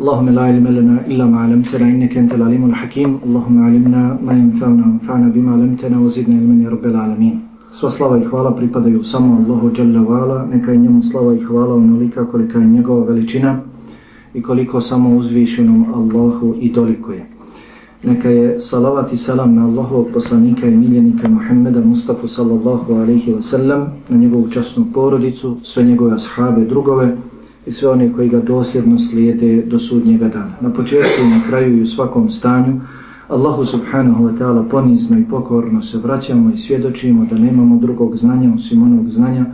اللهم لا علم لنا إلا ما علمتنا إنك أنت العليم الحكيم اللهم علمنا ما ينفعنا وانفعنا بما علمتنا وزدنا علما يا رب العالمين Sva slava i hvala pripadaju samo Allahu Jalla wa'ala, neka je njemu slava i hvala onolika kolika je njegova veličina i koliko samo uzvišenom Allahu i doliko je. Neka je salavat i salam na Allahovog poslanika i miljenika Muhammeda Mustafa sallallahu alaihi wa sallam, na njegovu časnu porodicu, sve njegove ashabe, drugove, i sve one koji ga dosljedno slijede do sudnjega dana. Na početku i na kraju i u svakom stanju Allahu subhanahu wa ta'ala ponizno i pokorno se vraćamo i svjedočimo da nemamo drugog znanja osim onog znanja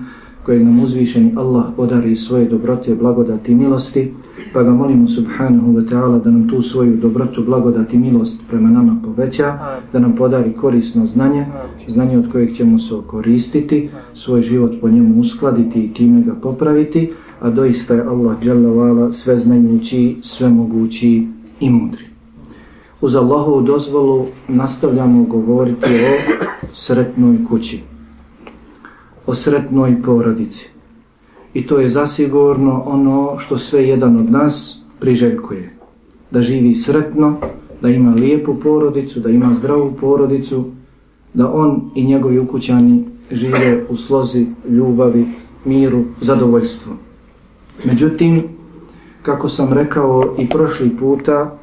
kojeg nam uzvišeni Allah podari svoje dobrote, blagodati i milosti, pa ga molimo subhanahu wa ta'ala da nam tu svoju dobrotu, blagodati i milost prema nama poveća, da nam podari korisno znanje, znanje od kojeg ćemo se koristiti, svoj život po njemu uskladiti i time ga popraviti, a doista je Allah dželavala sveznajući, svemogući i mudri. Uz Allahovu dozvolu nastavljamo govoriti o sretnoj kući, o sretnoj porodici. I to je zasigurno ono što sve jedan od nas priželjkuje. Da živi sretno, da ima lijepu porodicu, da ima zdravu porodicu, da on i njegovi ukućani žive u slozi, ljubavi, miru, zadovoljstvu. Međutim, kako sam rekao i prošli puta,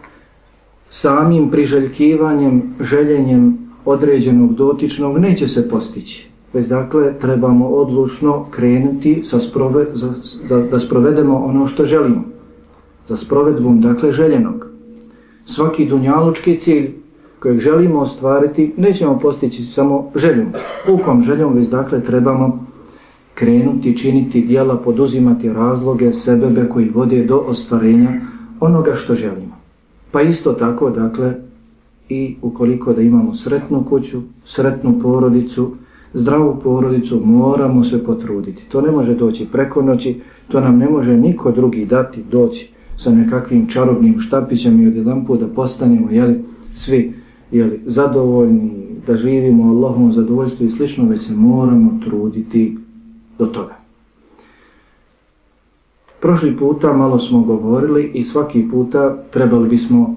samim priželjkivanjem, željenjem određenog dotičnog neće se postići. Već dakle, trebamo odlučno krenuti sa sprove, za, za, da sprovedemo ono što želimo. Za sprovedbom, dakle, željenog. Svaki dunjalučki cilj kojeg želimo ostvariti, nećemo postići samo željom. Pukom željom, već dakle, trebamo krenuti, činiti dijela, poduzimati razloge, sebebe koji vode do ostvarenja onoga što želimo. Pa isto tako, dakle, i ukoliko da imamo sretnu kuću, sretnu porodicu, zdravu porodicu, moramo se potruditi. To ne može doći preko noći, to nam ne može niko drugi dati doći sa nekakvim čarobnim štapićem i od jedan put da postanemo jeli, svi jeli, zadovoljni, da živimo Allahom zadovoljstvu i slično, već se moramo truditi do toga. Prošli puta malo smo govorili i svaki puta trebali bismo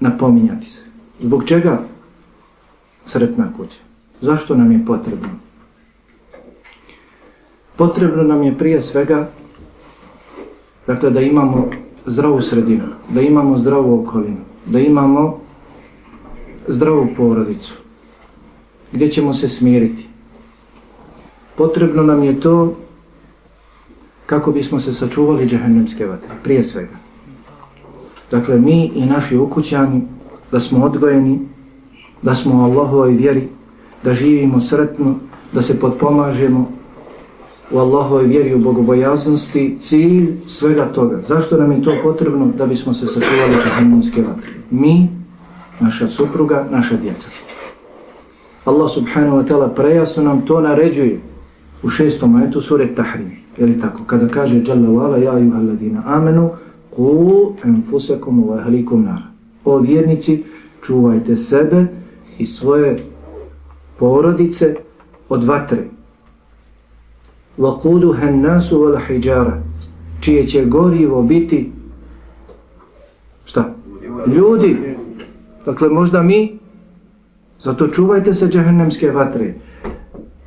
napominjati se. Zbog čega sretna kuća? Zašto nam je potrebno? Potrebno nam je prije svega dakle, da imamo zdravu sredinu, da imamo zdravu okolinu, da imamo zdravu porodicu, gdje ćemo se smiriti, potrebno nam je to kako bismo se sačuvali džehennemske vatre, prije svega. Dakle, mi i naši ukućani, da smo odgojeni, da smo u Allahovoj vjeri, da živimo sretno, da se potpomažemo u Allahovoj vjeri u bogobojaznosti, cilj svega toga. Zašto nam je to potrebno? Da bismo se sačuvali džehennemske vatre. Mi, naša supruga, naša djeca. Allah subhanahu wa ta'ala prejasno nam to naređuje u šestom ajetu sure Tahrim. Je li tako? Kada kaže Jalla vala ja i uhaladina amenu ku enfusekum u ahlikum nar. O vjernici, čuvajte sebe i svoje porodice od vatre. Wa hennasu vala wal hijara. Čije će gorivo biti šta? Ljudi. Dakle, možda mi zato čuvajte se džahennemske vatre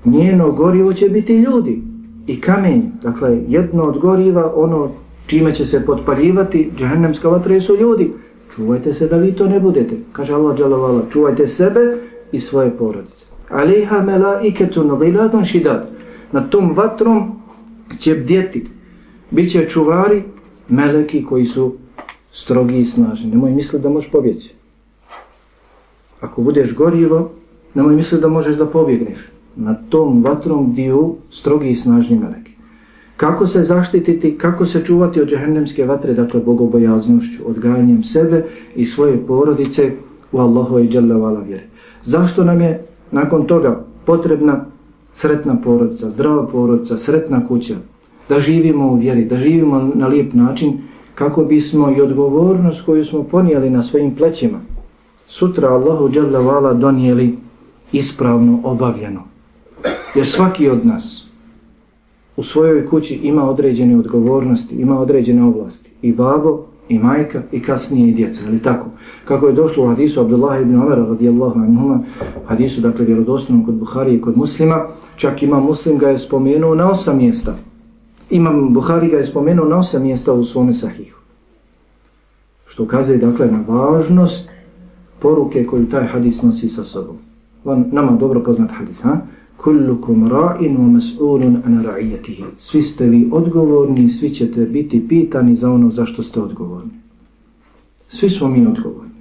njeno gorivo će biti ljudi i kamenj. Dakle, jedno od goriva, ono čime će se potpaljivati, džahennemska vatra su ljudi. Čuvajte se da vi to ne budete. Kaže Allah džalovala, čuvajte sebe i svoje porodice. Aliha mela iketun liladun šidad. Na tom vatrom će bdjeti. Biće čuvari meleki koji su strogi i snažni. Nemoj misliti da možeš pobjeći. Ako budeš gorivo, nemoj misliti da možeš da pobjegneš na tom vatrom diju strogi i snažni meleki. Kako se zaštititi, kako se čuvati od džehennemske vatre, dakle bogobojaznošću, odgajanjem sebe i svoje porodice u Allahu i Jalla vjere. Zašto nam je nakon toga potrebna sretna porodica, zdrava porodica, sretna kuća, da živimo u vjeri, da živimo na lijep način, kako bismo i odgovornost koju smo ponijeli na svojim plećima, sutra Allahu Jalla donijeli ispravno obavljeno. Jer svaki od nas u svojoj kući ima određene odgovornosti, ima određene oblasti. I babo, i majka, i kasnije i djeca. Ali tako? Kako je došlo u hadisu Abdullah ibn Umar radijallahu anhuma, hadisu dakle vjerodosnom kod Buhari i kod muslima, čak ima muslim ga je spomenuo na osam mjesta. Imam Buhari ga je spomenuo na osam mjesta u svome sahihu. Što ukazuje dakle na važnost poruke koju taj hadis nosi sa sobom. Van, nama dobro poznat hadis, ha? Kullukum ra'in wa mas'ulun an ra'iyatihi. Svi ste vi odgovorni, svi ćete biti pitani za ono zašto ste odgovorni. Svi smo mi odgovorni.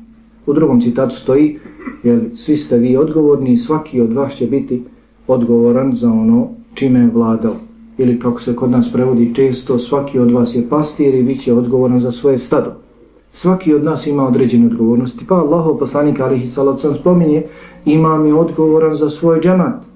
U drugom citatu stoji, jer svi ste vi odgovorni svaki od vas će biti odgovoran za ono čime je vladao. Ili kako se kod nas prevodi često, svaki od vas je pastir i bit će odgovoran za svoje stado. Svaki od nas ima određene odgovornosti. Pa Allah, poslanik alihi salat spominje, imam je odgovoran za svoj džemat.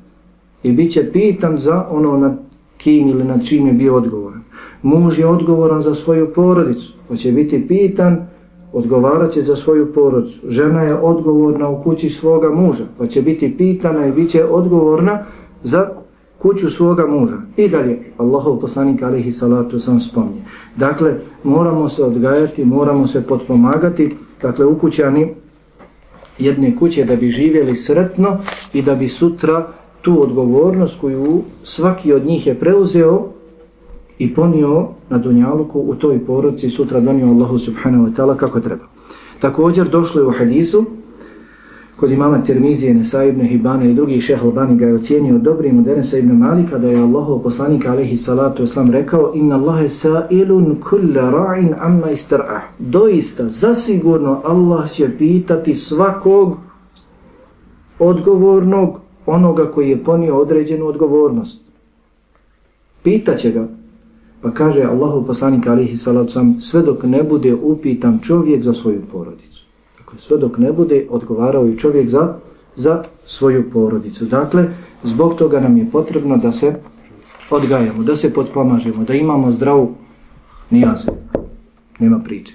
I bit će pitan za ono nad kim ili nad čim je bio odgovoran. Muž je odgovoran za svoju porodicu. Pa će biti pitan, odgovarat će za svoju porodicu. Žena je odgovorna u kući svoga muža. Pa će biti pitana i bit će odgovorna za kuću svoga muža. I dalje, Allahov poslanik alihi salatu sam spomnje. Dakle, moramo se odgajati, moramo se potpomagati, dakle, ukućani jedne kuće da bi živjeli sretno i da bi sutra tu odgovornost koju svaki od njih je preuzeo i ponio na Dunjaluku u toj porodci sutra donio Allahu subhanahu wa ta'ala kako treba. Također došlo je u hadisu kod imama Tirmizije, Nesa ibn Hibana i drugi šeha Albani ga je ocijenio dobrim od Enesa ibn Malika da je Allahov poslanik alaihi salatu islam rekao inna Allahe sa'ilun kulla ra'in amma istar'ah. Doista, zasigurno Allah će pitati svakog odgovornog onoga koji je ponio određenu odgovornost. Pitaće ga. Pa kaže Allahov poslanik alaihi salatu islam sve dok ne bude upitan čovjek za svoju porodicu. Dakle, sve dok ne bude odgovarao i čovjek za, za svoju porodicu. Dakle, zbog toga nam je potrebno da se odgajamo, da se potpomažemo, da imamo zdravu nijaze. Nema priče.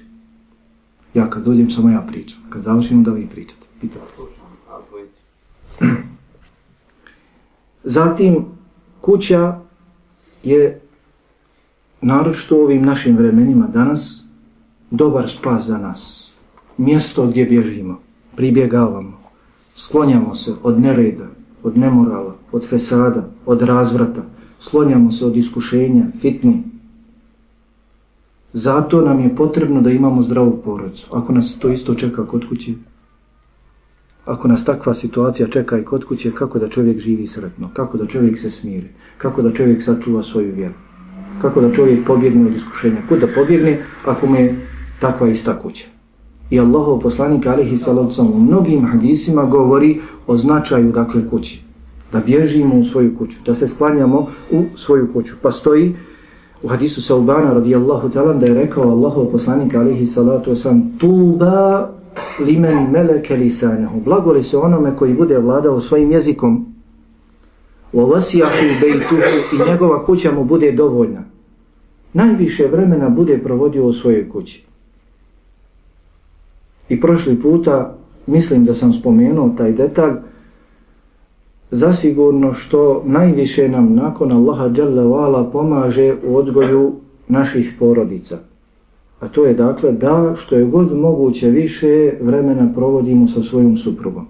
Ja kad dođem, samo ja pričam. Kad završim, da vi pričate. Pitate. Zatim, kuća je, naročito u ovim našim vremenima danas, dobar spas za nas mjesto gdje bježimo, pribjegavamo, sklonjamo se od nereda, od nemorala, od fesada, od razvrata, sklonjamo se od iskušenja, fitni. Zato nam je potrebno da imamo zdravu porodicu. Ako nas to isto čeka kod kuće, ako nas takva situacija čeka i kod kuće, kako da čovjek živi sretno, kako da čovjek se smiri, kako da čovjek sačuva svoju vjeru, kako da čovjek pobjegne od iskušenja, kud da pobjegne ako mu je takva ista kuća. I Allahov poslanik alihi salavcom u mnogim hadisima govori o značaju dakle kući. Da bježimo u svoju kuću, da se sklanjamo u svoju kuću. Pa stoji u hadisu Saubana radijallahu talan da je rekao Allahov poslanik alihi salatu sam tuba limen meleke lisanehu. Blagoli se onome koji bude vladao svojim jezikom u vasijahu bejtuhu i njegova kuća mu bude dovoljna. Najviše vremena bude provodio u svojoj kući. I prošli puta, mislim da sam spomenuo taj detalj, zasigurno što najviše nam nakon Allaha Jalla Vala pomaže u odgoju naših porodica. A to je dakle da što je god moguće više vremena provodimo sa svojom suprugom.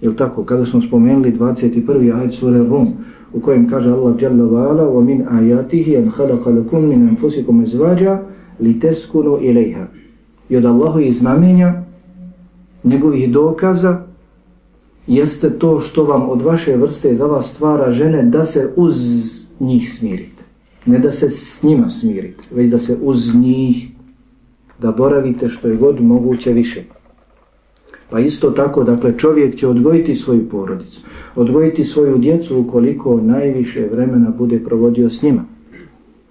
Jel tako? Kada smo spomenuli 21. ajd sura Rum, u kojem kaže Allah Jalla Vala wa min ayatihi an khalaqa lakum min anfusikum azwaja li ilayha." I od Allaho i znamenja njegovih dokaza jeste to što vam od vaše vrste za vas stvara žene da se uz njih smirite. Ne da se s njima smirite, već da se uz njih da boravite što je god moguće više. Pa isto tako, dakle, čovjek će odgojiti svoju porodicu, odgojiti svoju djecu ukoliko najviše vremena bude provodio s njima.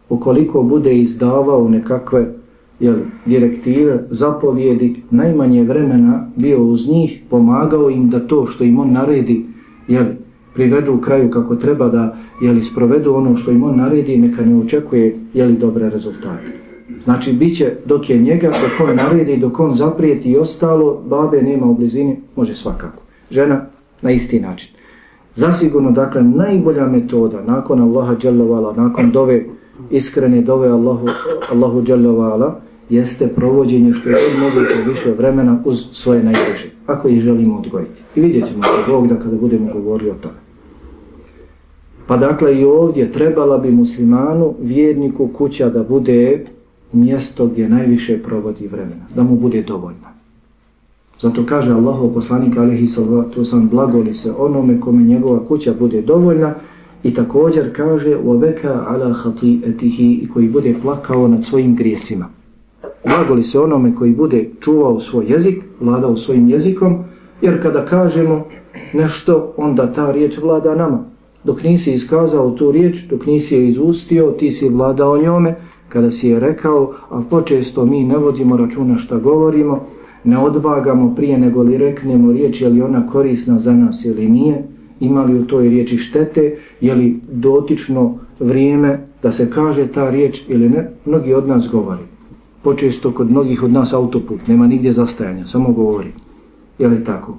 ukoliko bude izdavao nekakve jel, direktive, zapovjedi, najmanje vremena bio uz njih, pomagao im da to što im on naredi, jel, privedu u kraju kako treba da jel, sprovedu ono što im on naredi, neka ne očekuje jel, dobre rezultate. Znači, bit će dok je njega, dok on naredi, dok on zaprijeti i ostalo, babe nema u blizini, može svakako. Žena na isti način. Zasigurno, dakle, najbolja metoda nakon Allaha dželovala, nakon dove iskrene dove Allahu, Allahu dželovala, jeste provođenje što je moguće više vremena uz svoje najbliže, ako ih želimo odgojiti. I vidjet ćemo se Bog da kada budemo govorili o tome. Pa dakle i ovdje trebala bi muslimanu, vjerniku, kuća da bude mjesto gdje najviše provodi vremena, da mu bude dovoljno. Zato kaže Allahov poslanik alihi salatu sam blagoli se onome kome njegova kuća bude dovoljna i također kaže veka ala hati etihi i koji bude plakao nad svojim grijesima. Blagoli se onome koji bude čuvao svoj jezik, vladao svojim jezikom, jer kada kažemo nešto, onda ta riječ vlada nama. Dok nisi iskazao tu riječ, dok nisi je izustio, ti si vladao njome, kada si je rekao, a počesto mi ne vodimo računa šta govorimo, ne odvagamo prije nego li reknemo riječ je li ona korisna za nas ili nije, imali u toj riječi štete, je li dotično vrijeme da se kaže ta riječ ili ne, mnogi od nas govori. Počesto kod mnogih od nas autoput, nema nigdje zastajanja, samo govori. Je li tako?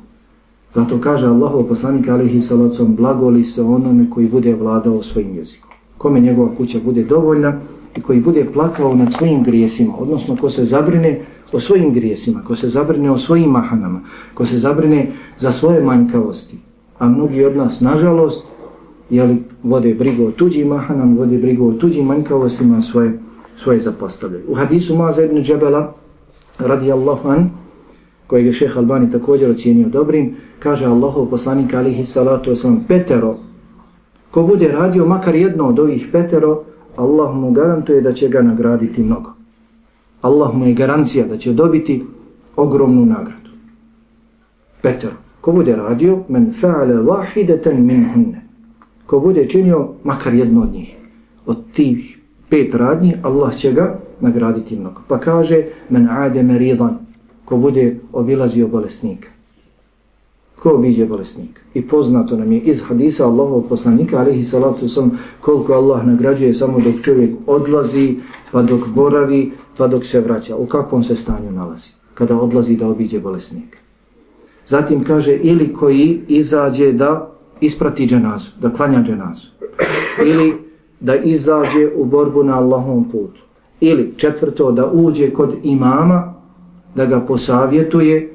Zato kaže Allah, poslanik alihi salacom, blagoli se onome koji bude vladao svojim jezikom. Kome njegova kuća bude dovoljna, i koji bude plakao nad svojim grijesima, odnosno ko se zabrine o svojim grijesima, ko se zabrine o svojim mahanama, ko se zabrine za svoje manjkavosti, a mnogi od nas, nažalost, jeli, vode brigu o tuđim mahanama, vode brigu o tuđim manjkavostima, svoje, svoje zapostavljaju. U hadisu Maza ibn Džabela, radijallahu an, kojeg je šeha Albani također ocijenio dobrim, kaže Allahov poslanik alihi salatu wasalam, petero, ko bude radio makar jedno od ovih petero, Allah mu garantuje da će ga nagraditi mnogo. Allah mu je garancija da će dobiti ogromnu nagradu. Peter, ko bude radio, men fa'ale vahideten min hunne. Ko bude činio makar jedno od njih. Od tih pet radnji, Allah će ga nagraditi mnogo. Pa kaže, men ade meridan, ko bude obilazio bolesnika ko obiđe bolesnik. I poznato nam je iz hadisa Allahovog poslanika, alihi salatu sam, koliko Allah nagrađuje samo dok čovjek odlazi, pa dok boravi, pa dok se vraća. U kakvom se stanju nalazi? Kada odlazi da obiđe bolesnik. Zatim kaže, ili koji izađe da isprati dženazu, da klanja dženazu. Ili da izađe u borbu na Allahovom putu. Ili četvrto, da uđe kod imama, da ga posavjetuje,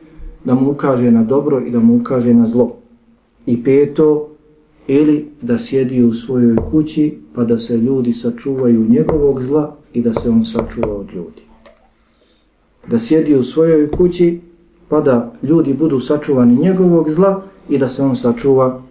da mu ukaže na dobro i da mu ukaže na zlo. I peto, ili da sjedi u svojoj kući pa da se ljudi sačuvaju njegovog zla i da se on sačuva od ljudi. Da sjedi u svojoj kući pa da ljudi budu sačuvani njegovog zla i da se on sačuva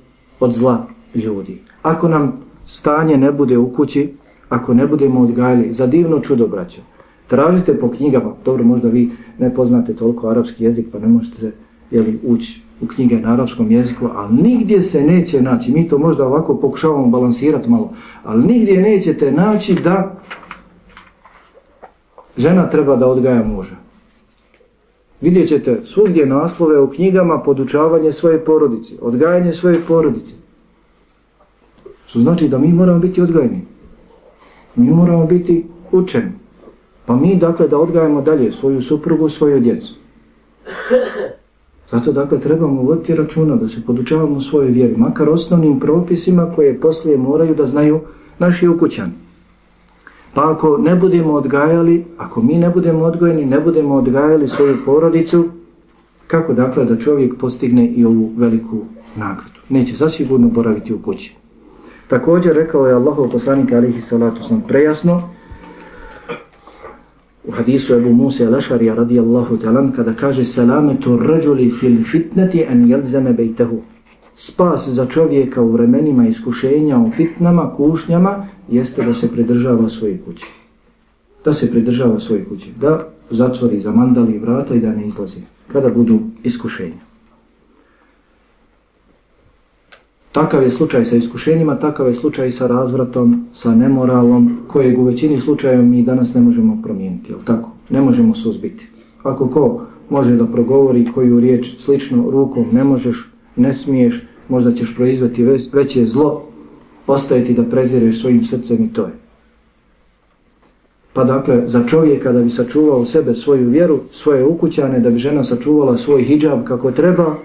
od zla ljudi. Ako nam stanje ne bude u kući, ako ne budemo odgajali za divno čudo braćo, Tražite po knjigama, dobro možda vi ne poznate toliko arapski jezik pa ne možete jeli, ući u knjige na arapskom jeziku, ali nigdje se neće naći, mi to možda ovako pokušavamo balansirati malo, ali nigdje nećete naći da žena treba da odgaja muža. Vidjet ćete svugdje naslove u knjigama podučavanje svoje porodice, odgajanje svoje porodice. Što znači da mi moramo biti odgajeni. Mi moramo biti učeni. Pa mi, dakle, da odgajamo dalje svoju suprugu, svoju djecu. Zato, dakle, trebamo voditi računa da se podučavamo svojoj vjeri, makar osnovnim propisima koje poslije moraju da znaju naši ukućani. Pa ako ne budemo odgajali, ako mi ne budemo odgojeni, ne budemo odgajali svoju porodicu, kako dakle da čovjek postigne i ovu veliku nagradu? Neće zasigurno boraviti u kući. Također rekao je Allahov poslanik alihi salatu sam prejasno, u hadisu Ebu Musa al-Ašarija radijallahu talan kada kaže salametu rađuli fil fitneti an jelzeme bejtehu. Spas za čovjeka u vremenima iskušenja, u fitnama, kušnjama, jeste da se pridržava svoje kući. Da se pridržava svoje kući. Da zatvori zamandali vrata i da ne izlazi. Kada budu iskušenja. Takav je slučaj sa iskušenjima, takav je slučaj sa razvratom, sa nemoralom, kojeg u većini slučajeva mi danas ne možemo promijeniti, jel tako? Ne možemo suzbiti. Ako ko može da progovori koju riječ slično rukom ne možeš, ne smiješ, možda ćeš proizvati veće zlo, ostaje da prezireš svojim srcem i to je. Pa dakle, za čovjeka da bi sačuvao sebe svoju vjeru, svoje ukućane, da bi žena sačuvala svoj hijab kako treba,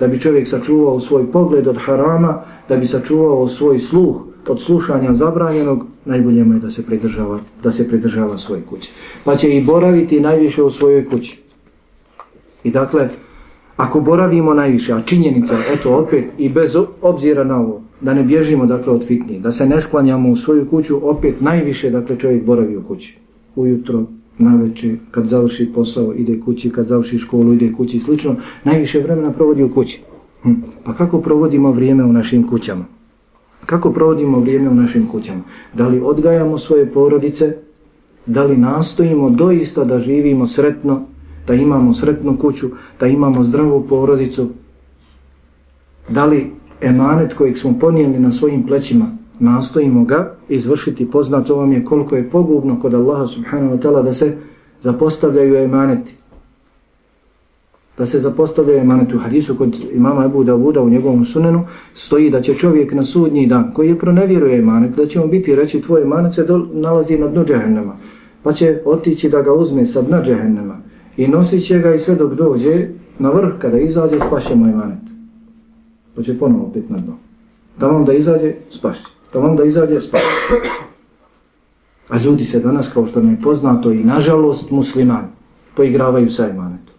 da bi čovjek sačuvao svoj pogled od harama, da bi sačuvao svoj sluh od slušanja zabranjenog, najbolje mu je da se pridržava, da se pridržava svoje kuće. Pa će i boraviti najviše u svojoj kući. I dakle, ako boravimo najviše, a činjenica, eto opet, i bez obzira na ovo, da ne bježimo dakle od fitni, da se ne sklanjamo u svoju kuću, opet najviše dakle čovjek boravi u kući. Ujutro, na večer, kad završi posao, ide kući, kad završi školu, ide kući i slično, najviše vremena provodi u kući. Hm. Pa kako provodimo vrijeme u našim kućama? Kako provodimo vrijeme u našim kućama? Da li odgajamo svoje porodice? Da li nastojimo doista da živimo sretno, da imamo sretnu kuću, da imamo zdravu porodicu? Da li emanet kojeg smo ponijeli na svojim plećima, nastojimo ga izvršiti, poznato vam je koliko je pogubno kod Allaha subhanahu wa ta'ala da se zapostavljaju emaneti. Da se zapostavljaju emaneti u hadisu kod imama Ebu Davuda u njegovom sunenu, stoji da će čovjek na sudnji dan koji je pronevjeruje emanet, da će mu biti reći tvoj emanet se nalazi na dnu džehennema, pa će otići da ga uzme sa dna džehennema i nosit će ga i sve dok dođe na vrh kada izađe spašemo emanet pa će ponovo opet na dno. Da vam da izađe, spašće. Da onda da izađe, spašće. A ljudi se danas, kao što mi je poznato i nažalost muslimani, poigravaju sa imanetom.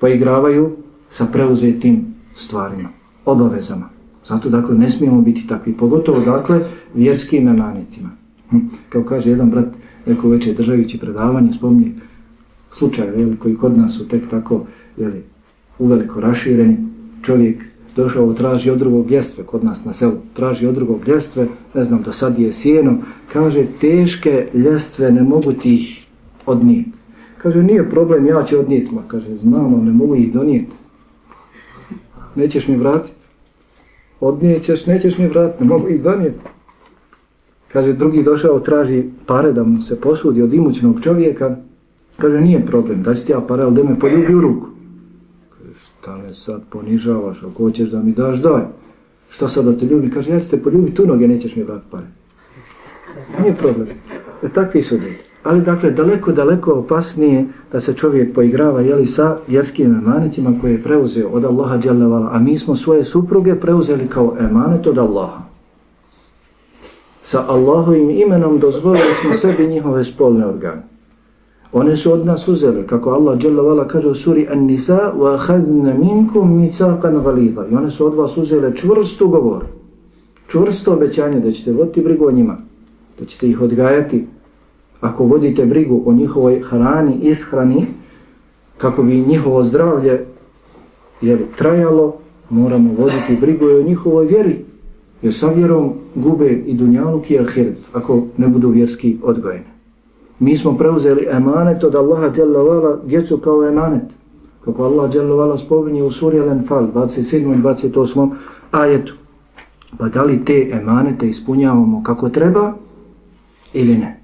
Poigravaju sa preuzetim stvarima, obavezama. Zato, dakle, ne smijemo biti takvi, pogotovo, dakle, vjerskim emanetima. Hm. Kao kaže jedan brat, neko veće državići predavanje, spomni slučaje, koji kod nas su tek tako, jeli, uveliko rašireni, čovjek došao, traži od drugog ljestve kod nas na selu, traži od drugog ljestve, ne znam, do sad je sjeno, kaže, teške ljestve ne mogu ti ih odnijeti. Kaže, nije problem, ja ću odnijeti, ma kaže, znam, ne mogu ih donijeti. Nećeš mi vratiti? Odnijećeš, nećeš mi vratiti, ne mogu ih donijeti. Kaže, drugi došao, traži pare da mu se posudi od imućnog čovjeka, kaže, nije problem, daj si ti ja pare, ali da me poljubi u ruku šta me sad ponižavaš, ako hoćeš da mi daš, daj. Šta sad da te ljubi? Kaže, ja ću te poljubi tu noge, nećeš mi vrat pare. Nije problem. E, takvi su ljudi. Ali dakle, daleko, daleko opasnije da se čovjek poigrava jeli, sa vjerskim emanetima koje je preuzeo od Allaha djelavala, a mi smo svoje supruge preuzeli kao emanet od Allaha. Sa Allahovim imenom dozvolili smo sebi njihove spolne organe. One su od nas uzele, kako Allah dželavala kaže u suri An-Nisa, wa akhadna minkum mithaqan galiza. I one su od vas uzele čvrst ugovor, Čvrsto obećanje da ćete voditi brigu o njima, da ćete ih odgajati. Ako vodite brigu o njihovoj hrani, ishrani, kako bi njihovo zdravlje jer trajalo, moramo voditi brigu o njihovoj vjeri. Jer sa vjerom gube i dunjaluk i ahiret, ako ne budu vjerski odgojeni. Mi smo preuzeli emanet od Allaha djelavala djecu kao emanet. Kako Allah djelavala spominje u suri Al-Anfal 27. i 28. ajetu. Pa da li te emanete ispunjavamo kako treba ili ne?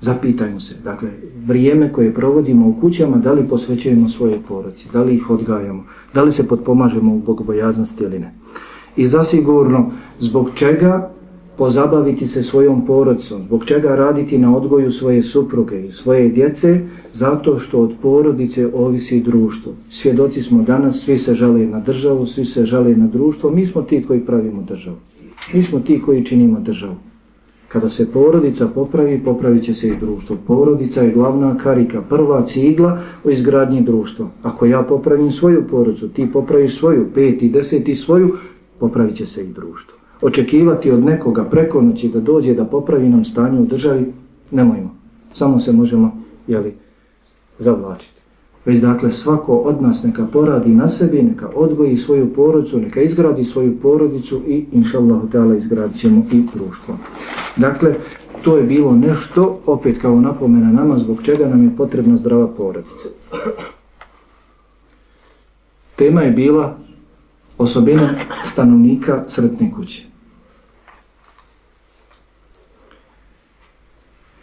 Zapitajmo se. Dakle, vrijeme koje provodimo u kućama, da li posvećujemo svoje poroci, da li ih odgajamo, da li se potpomažemo u bogobojaznosti ili ne. I zasigurno, zbog čega pozabaviti se svojom porodicom, zbog čega raditi na odgoju svoje supruge i svoje djece, zato što od porodice ovisi društvo. Svjedoci smo danas, svi se žale na državu, svi se žale na društvo, mi smo ti koji pravimo državu. Mi smo ti koji činimo državu. Kada se porodica popravi, popravit će se i društvo. Porodica je glavna karika, prva cigla u izgradnji društva. Ako ja popravim svoju porodicu, ti popraviš svoju, peti, deseti svoju, popravit će se i društvo očekivati od nekoga preko noći da dođe da popravi nam stanje u državi, nemojmo. Samo se možemo, jeli, zavlačiti. Već dakle svako od nas neka poradi na sebi, neka odgoji svoju porodicu, neka izgradi svoju porodicu i inša Allah izgradit ćemo i društvo. Dakle, to je bilo nešto, opet kao napomena nama, zbog čega nam je potrebna zdrava porodica. Tema je bila osobina stanovnika sretne kuće.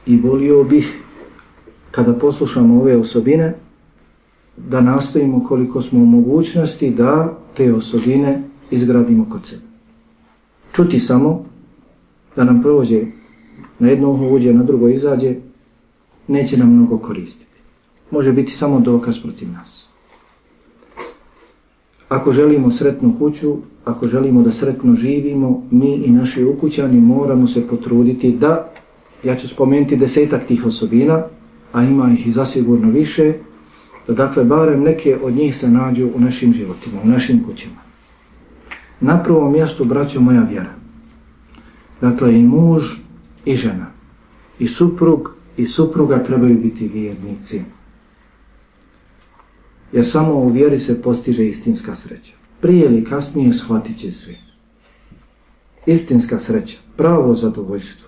I volio bih, kada poslušamo ove osobine, da nastojimo koliko smo u mogućnosti da te osobine izgradimo kod sebe. Čuti samo da nam prođe na jedno uho uđe, na drugo izađe, neće nam mnogo koristiti. Može biti samo dokaz protiv nas. Ako želimo sretnu kuću, ako želimo da sretno živimo, mi i naši ukućani moramo se potruditi da, ja ću spomenuti desetak tih osobina, a ima ih i zasigurno više, da dakle barem neke od njih se nađu u našim životima, u našim kućima. Na prvom mjestu, braćo, moja vjera. Dakle, i muž i žena. I suprug i supruga trebaju biti vjernici. Jer samo u vjeri se postiže istinska sreća. Prije ili kasnije shvatit će svi. Istinska sreća, pravo zadovoljstvo.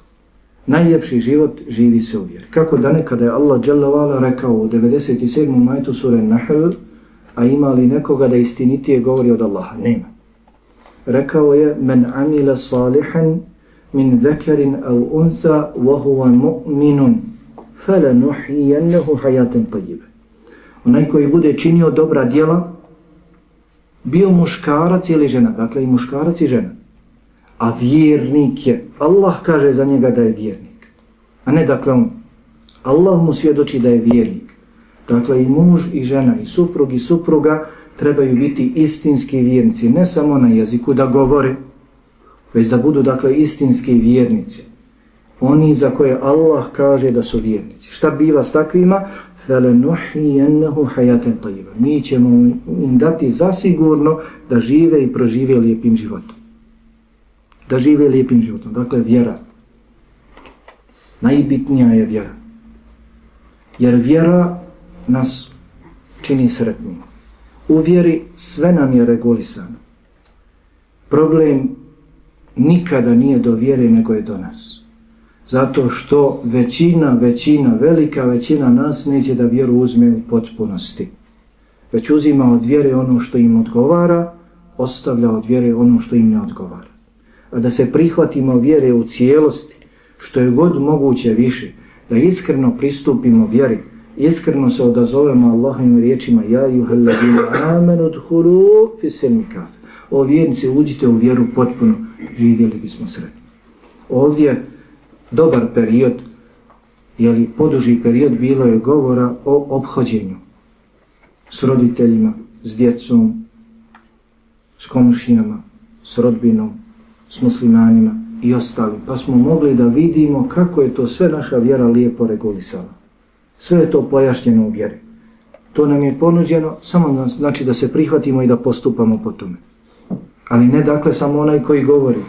Najljepši život živi se u vjeri. Kako da nekada je Allah dželavala rekao u 97. majtu sure Nahl, a ima li nekoga da istinitije govori od Allaha? Nema. Rekao je, men amila salihan min zakarin au unsa wa huwa mu'minun fele nuhijennehu hajaten tajibe. onaj koji bude činio dobra djela bio muškarac ili žena dakle i muškarac i žena a vjernik je Allah kaže za njega da je vjernik a ne dakle on Allah mu svjedoči da je vjernik dakle i muž i žena i suprug i supruga trebaju biti istinski vjernici ne samo na jeziku da govore već da budu dakle istinski vjernici. Oni za koje Allah kaže da su vjernici. Šta biva s takvima? فَلَنُحِيَنَّهُ حَيَاتًا طَيِّبًا Mi ćemo im dati zasigurno da žive i prožive lijepim životom. Da žive lijepim životom. Dakle, vjera. Najbitnija je vjera. Jer vjera nas čini sretnim. U vjeri sve nam je regulisano. Problem nikada nije do vjere nego je do nas. Zato što većina, većina, velika većina nas neće da vjeru uzme u potpunosti. Već uzima od vjere ono što im odgovara, ostavlja od vjere ono što im ne odgovara. Da se prihvatimo vjere u cijelosti, što je god moguće više, da iskreno pristupimo vjeri, iskreno se odazovemo Allahovim riječima ja juhalladina amenu dhuru fiselmikaf. O vjernici, uđite u vjeru potpuno, živjeli bismo sretni. Ovdje dobar period, jeli poduži period, bilo je govora o obhođenju s roditeljima, s djecom, s komšinama, s rodbinom, s muslimanima i ostali. Pa smo mogli da vidimo kako je to sve naša vjera lijepo regulisala. Sve je to pojašnjeno u vjeri. To nam je ponuđeno, samo znači da se prihvatimo i da postupamo po tome. Ali ne dakle samo onaj koji govori,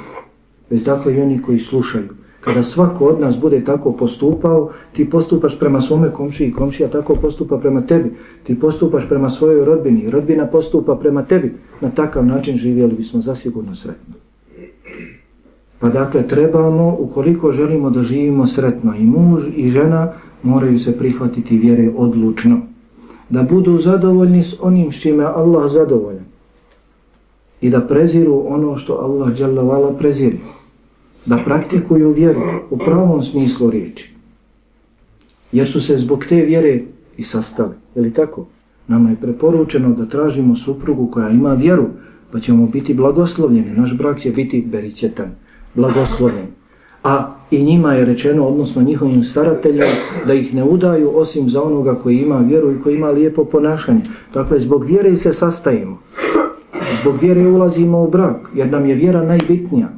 već dakle i oni koji slušaju. Kada svako od nas bude tako postupao, ti postupaš prema svome komši i komšija tako postupa prema tebi. Ti postupaš prema svojoj rodbini, rodbina postupa prema tebi. Na takav način živjeli bismo zasigurno sretno. Pa dakle, trebamo, ukoliko želimo da živimo sretno, i muž i žena moraju se prihvatiti vjere odlučno. Da budu zadovoljni s onim s čime Allah zadovoljan i da preziru ono što Allah dželavala preziri. Da praktikuju vjeru u pravom smislu riječi. Jer su se zbog te vjere i sastali. Je li tako? Nama je preporučeno da tražimo suprugu koja ima vjeru, pa ćemo biti blagoslovljeni. Naš brak će biti bericetan blagoslovljen. A i njima je rečeno, odnosno njihovim starateljima, da ih ne udaju osim za onoga koji ima vjeru i koji ima lijepo ponašanje. Dakle, zbog vjere se sastajemo. Zbog vjere ulazimo u brak, jer nam je vjera najbitnija.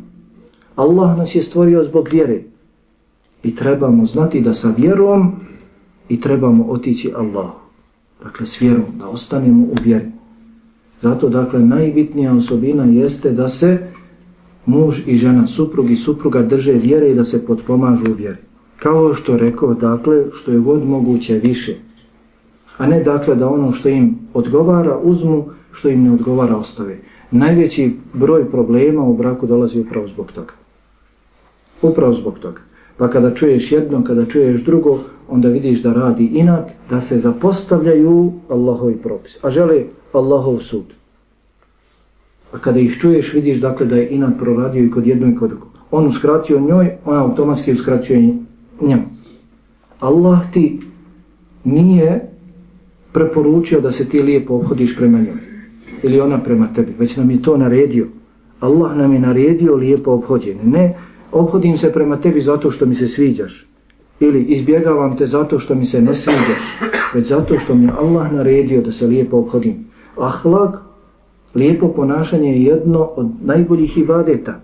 Allah nas je stvorio zbog vjere. I trebamo znati da sa vjerom i trebamo otići Allahu. Dakle, s vjerom, da ostanemo u vjeri. Zato, dakle, najbitnija osobina jeste da se muž i žena, suprug i supruga drže vjere i da se potpomažu u vjeri. Kao što rekao, dakle, što je god moguće više. A ne, dakle, da ono što im odgovara uzmu što im ne odgovara ostave. Najveći broj problema u braku dolazi upravo zbog toga. Upravo zbog toga. Pa kada čuješ jedno, kada čuješ drugo, onda vidiš da radi inak, da se zapostavljaju Allahovi propis. A žele Allahov sud. A kada ih čuješ, vidiš dakle da je inat proradio i kod jednog i kod drugog. On uskratio njoj, ona automatski uskraćuje njemu. Allah ti nije preporučio da se ti lijepo obhodiš prema njoj. Ili ona prema tebi. Već nam je to naredio. Allah nam je naredio lijepo obhođenje. Ne, obhodim se prema tebi zato što mi se sviđaš. Ili izbjegavam te zato što mi se ne sviđaš. Već zato što mi je Allah naredio da se lijepo obhodim. Ahlak, lijepo ponašanje je jedno od najboljih ibadeta.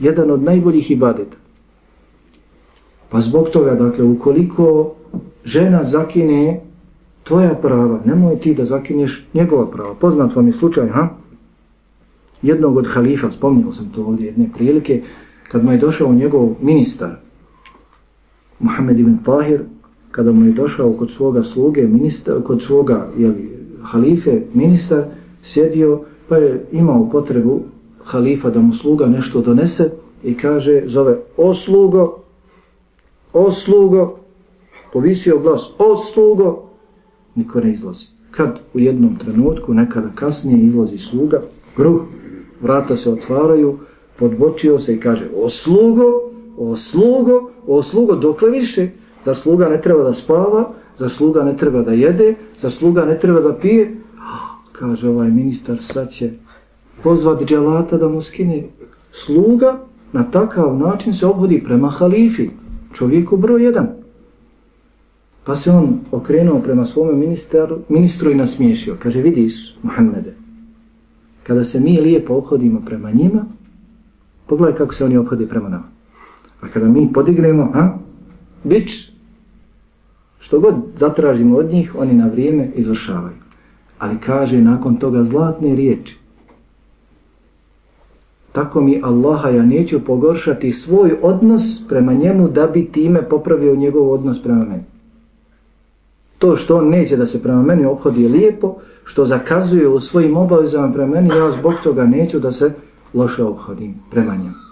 Jedan od najboljih ibadeta. Pa zbog toga, dakle, ukoliko žena zakine tvoja prava, nemoj ti da zakinješ njegova prava. Poznat vam je slučaj, ha? Jednog od halifa, spomnio sam to ovdje jedne prilike, kad mu je došao njegov ministar, Muhammed ibn Tahir, kada mu je došao kod svoga sluge, ministar, kod svoga jeli, halife, ministar, sjedio, pa je imao potrebu halifa da mu sluga nešto donese i kaže, zove, oslugo, oslugo, povisio glas, oslugo, niko ne izlazi. Kad u jednom trenutku, nekada kasnije, izlazi sluga, gruh, vrata se otvaraju, podbočio se i kaže, oslugo, oslugo, oslugo, dokle više, za sluga ne treba da spava, za sluga ne treba da jede, za sluga ne treba da pije, kaže ovaj ministar, sad će pozvati dželata da mu skine sluga, na takav način se obhodi prema halifi, čovjeku broj jedan. Pa se on okrenuo prema svome ministru, ministru i nasmiješio. Kaže, vidiš, Mohamede, kada se mi lijepo obhodimo prema njima, pogledaj kako se oni obhodi prema nama. A kada mi podignemo, ha, bić, što god zatražimo od njih, oni na vrijeme izvršavaju. Ali kaže nakon toga zlatne riječi. Tako mi Allaha ja neću pogoršati svoj odnos prema njemu da bi time popravio njegov odnos prema meni. To što on neće da se prema meni obhodi lijepo, što zakazuje u svojim obavezama prema meni, ja zbog toga neću da se loše obhodim prema njemu.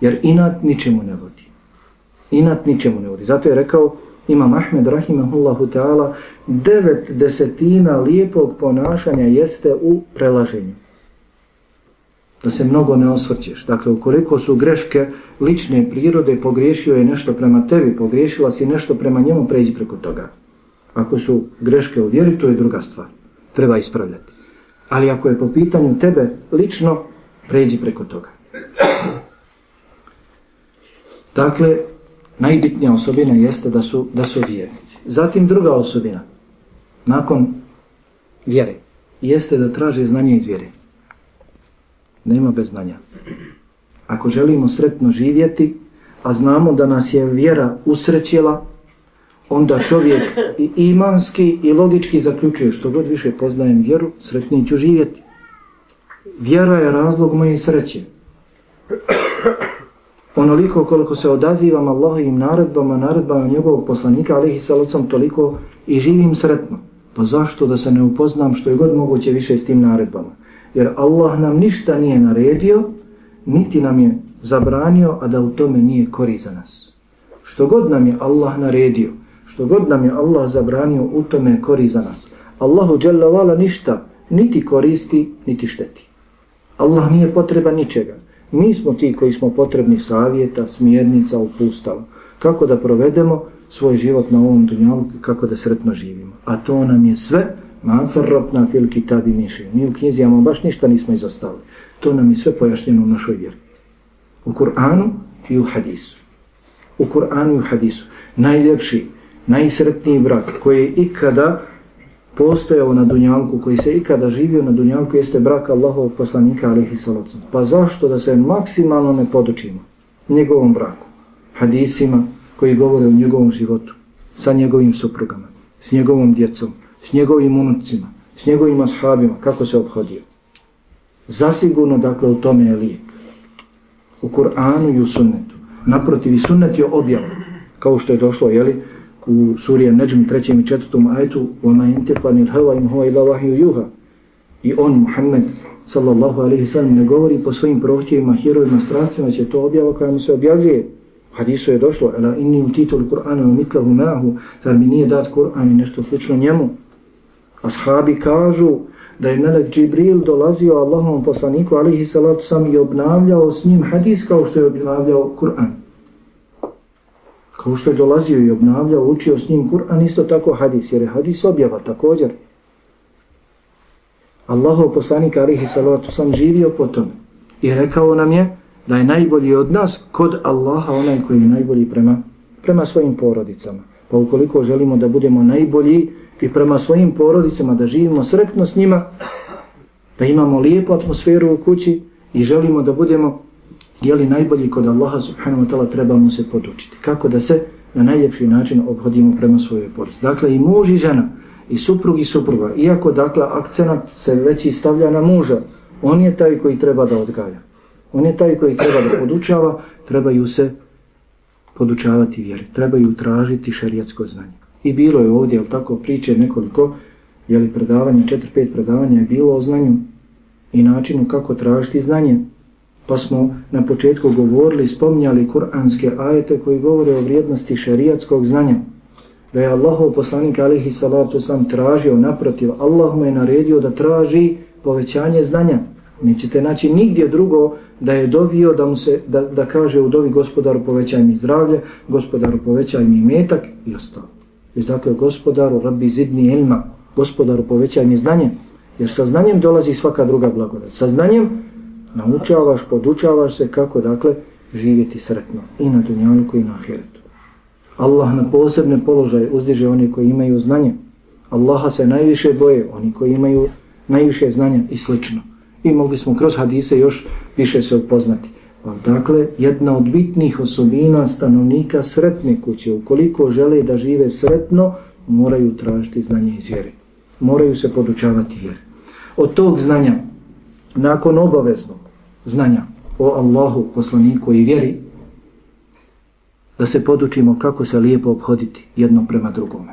Jer inat ničemu ne vodi. Inat ničemu ne vodi. Zato je rekao Imam Ahmed Rahimahullahu ta'ala devet desetina lijepog ponašanja jeste u prelaženju. Da se mnogo ne osvrćeš. Dakle, ukoliko su greške lične prirode, pogriješio je nešto prema tebi, pogriješila si nešto prema njemu, pređi preko toga. Ako su greške u vjeri, to je druga stvar. Treba ispravljati. Ali ako je po pitanju tebe lično, pređi preko toga. Dakle, najbitnija osobina jeste da su, da su vjernici. Zatim druga osobina, nakon vjere, jeste da traže znanje iz vjere. Nema bez znanja. Ako želimo sretno živjeti, a znamo da nas je vjera usrećila, onda čovjek i imanski i logički zaključuje što god više poznajem vjeru, sretnije ću živjeti. Vjera je razlog moje sreće. Onoliko koliko se odazivam Allahovim naredbama, naredbama njegovog poslanika, ali ih toliko i živim sretno. Pa zašto da se ne upoznam što je god moguće više s tim naredbama? Jer Allah nam ništa nije naredio, niti nam je zabranio, a da u tome nije kori za nas. Što god nam je Allah naredio, što god nam je Allah zabranio, u tome kori za nas. Allahu dželavala ništa, niti koristi, niti šteti. Allah nije potreba ničega. Mi smo ti koji smo potrebni savjeta, smjernica, upustava. Kako da provedemo svoj život na ovom dunjalu, kako da sretno živimo. A to nam je sve, ma filki fil kitabi. Mi u knjizijama baš ništa nismo izostavili. To nam je sve pojašnjeno u našoj vjeri. U Kur'anu i u hadisu. U Kur'anu i u hadisu. Najljepši, najsretniji brak koji je ikada postojao na Dunjalku, koji se ikada živio na Dunjalku, jeste brak Allahovog poslanika, alihi salacom. Pa zašto da se maksimalno ne podučimo njegovom braku, hadisima koji govore o njegovom životu, sa njegovim suprugama, s njegovom djecom, s njegovim unucima, s njegovim ashabima, kako se obhodio. Zasigurno, dakle, u tome je lijek. U Kur'anu i u sunnetu. Naprotiv, i sunnet je objav, kao što je došlo, jeli, u surije Neđm trećem i četvrtom ajetu وَمَا يَنْتِقَنِ الْهَوَا إِمْ هُوَ إِلَا وَحْيُ يُوهَا I on, Muhammed, sallallahu alaihi sallam, ne govori po svojim prohtjevima, hirovima, strastvima, će to objava koja mu se objavljuje. U hadisu je došlo, ela inni utitul Kur'ana u mitlahu ma'hu, zar mi nije dat Kur'an i nešto slično njemu. Ashabi kažu, da je Melek Džibril dolazio Allahom poslaniku alihi salatu sam i obnavljao s njim hadis kao što je obnavljao Kur'an. Kao što je dolazio i obnavljao, učio s njim Kur'an, isto tako hadis, jer je hadis objava također. Allahov poslanik alihi salatu sam živio po tome i rekao nam je da je najbolji od nas kod Allaha onaj koji je najbolji prema, prema svojim porodicama. Pa ukoliko želimo da budemo najbolji i prema svojim porodicama, da živimo sretno s njima, da imamo lijepu atmosferu u kući i želimo da budemo jeli najbolji kod Allaha subhanahu wa ta'ala, trebamo se podučiti. Kako da se na najljepši način obhodimo prema svojoj porodici. Dakle, i muž i žena, i suprug i supruga, iako dakle akcenat se veći stavlja na muža, on je taj koji treba da odgaja. On je taj koji treba da podučava, trebaju se podučavati vjeri, trebaju tražiti šerijatsko znanje. I bilo je ovdje, jel tako, priče nekoliko, jeli predavanje, četiri, pet predavanja je bilo o znanju i načinu kako tražiti znanje. Pa smo na početku govorili, spominjali kuranske ajete koji govore o vrijednosti šerijatskog znanja. Da je Allahov poslanik alihi salatu sam tražio naprotiv, Allah mu je naredio da traži povećanje znanja. Nećete naći nigdje drugo da je dovio da mu se da, da kaže u dovi gospodaru povećaj mi zdravlje, gospodaru povećaj mi metak i ostalo. I dakle gospodaru rabbi zidni ilma, gospodaru povećaj mi znanje, jer sa znanjem dolazi svaka druga blagodat. Sa znanjem naučavaš, podučavaš se kako dakle živjeti sretno i na dunjalu i na ahiretu. Allah na posebne položaje uzdiže oni koji imaju znanje. Allaha se najviše boje oni koji imaju najviše znanja i slično i mogli smo kroz hadise još više se upoznati. Pa, dakle, jedna od bitnih osobina stanovnika sretne kuće, ukoliko žele da žive sretno, moraju tražiti znanje iz vjere. Moraju se podučavati vjere. Od tog znanja, nakon obaveznog znanja o Allahu, poslaniku i vjeri, da se podučimo kako se lijepo obhoditi jedno prema drugome.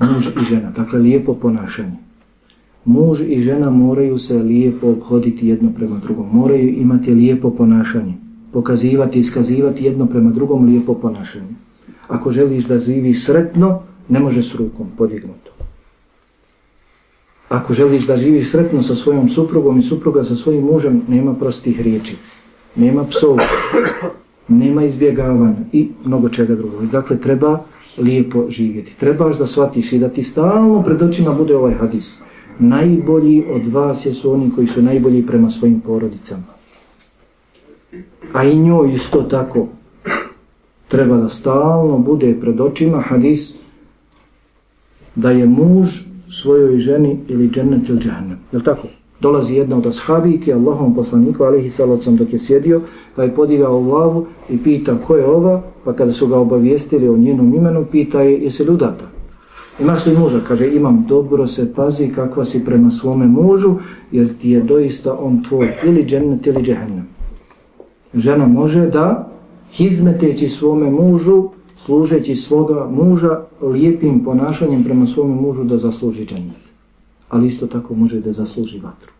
Muž i žena, dakle lijepo ponašanje muž i žena moraju se lijepo obhoditi jedno prema drugom, moraju imati lijepo ponašanje, pokazivati, iskazivati jedno prema drugom lijepo ponašanje. Ako želiš da živiš sretno, ne može s rukom podignuti. Ako želiš da živiš sretno sa svojom suprugom i supruga sa svojim mužem, nema prostih riječi, nema psova, nema izbjegavanja i mnogo čega drugog. Dakle, treba lijepo živjeti. Trebaš da shvatiš i da ti stalno pred očima bude ovaj hadis najbolji od vas su oni koji su najbolji prema svojim porodicama. A i njoj isto tako treba da stalno bude pred očima hadis da je muž svojoj ženi ili džennet ili džahnem. Je tako? Dolazi jedna od ashabike, Allahom poslaniku, alihi salacom dok je sjedio, pa je podigao glavu i pita ko je ova, pa kada su ga obavijestili o njenom imenu, pita je jesi ludata? Imaš li muža? Kaže, imam dobro se, pazi kakva si prema svome mužu, jer ti je doista on tvoj, ili džennet ili džahnem. Žena može da, hizmeteći svome mužu, služeći svoga muža, lijepim ponašanjem prema svome mužu da zasluži džennet. Ali isto tako može da zasluži vatru.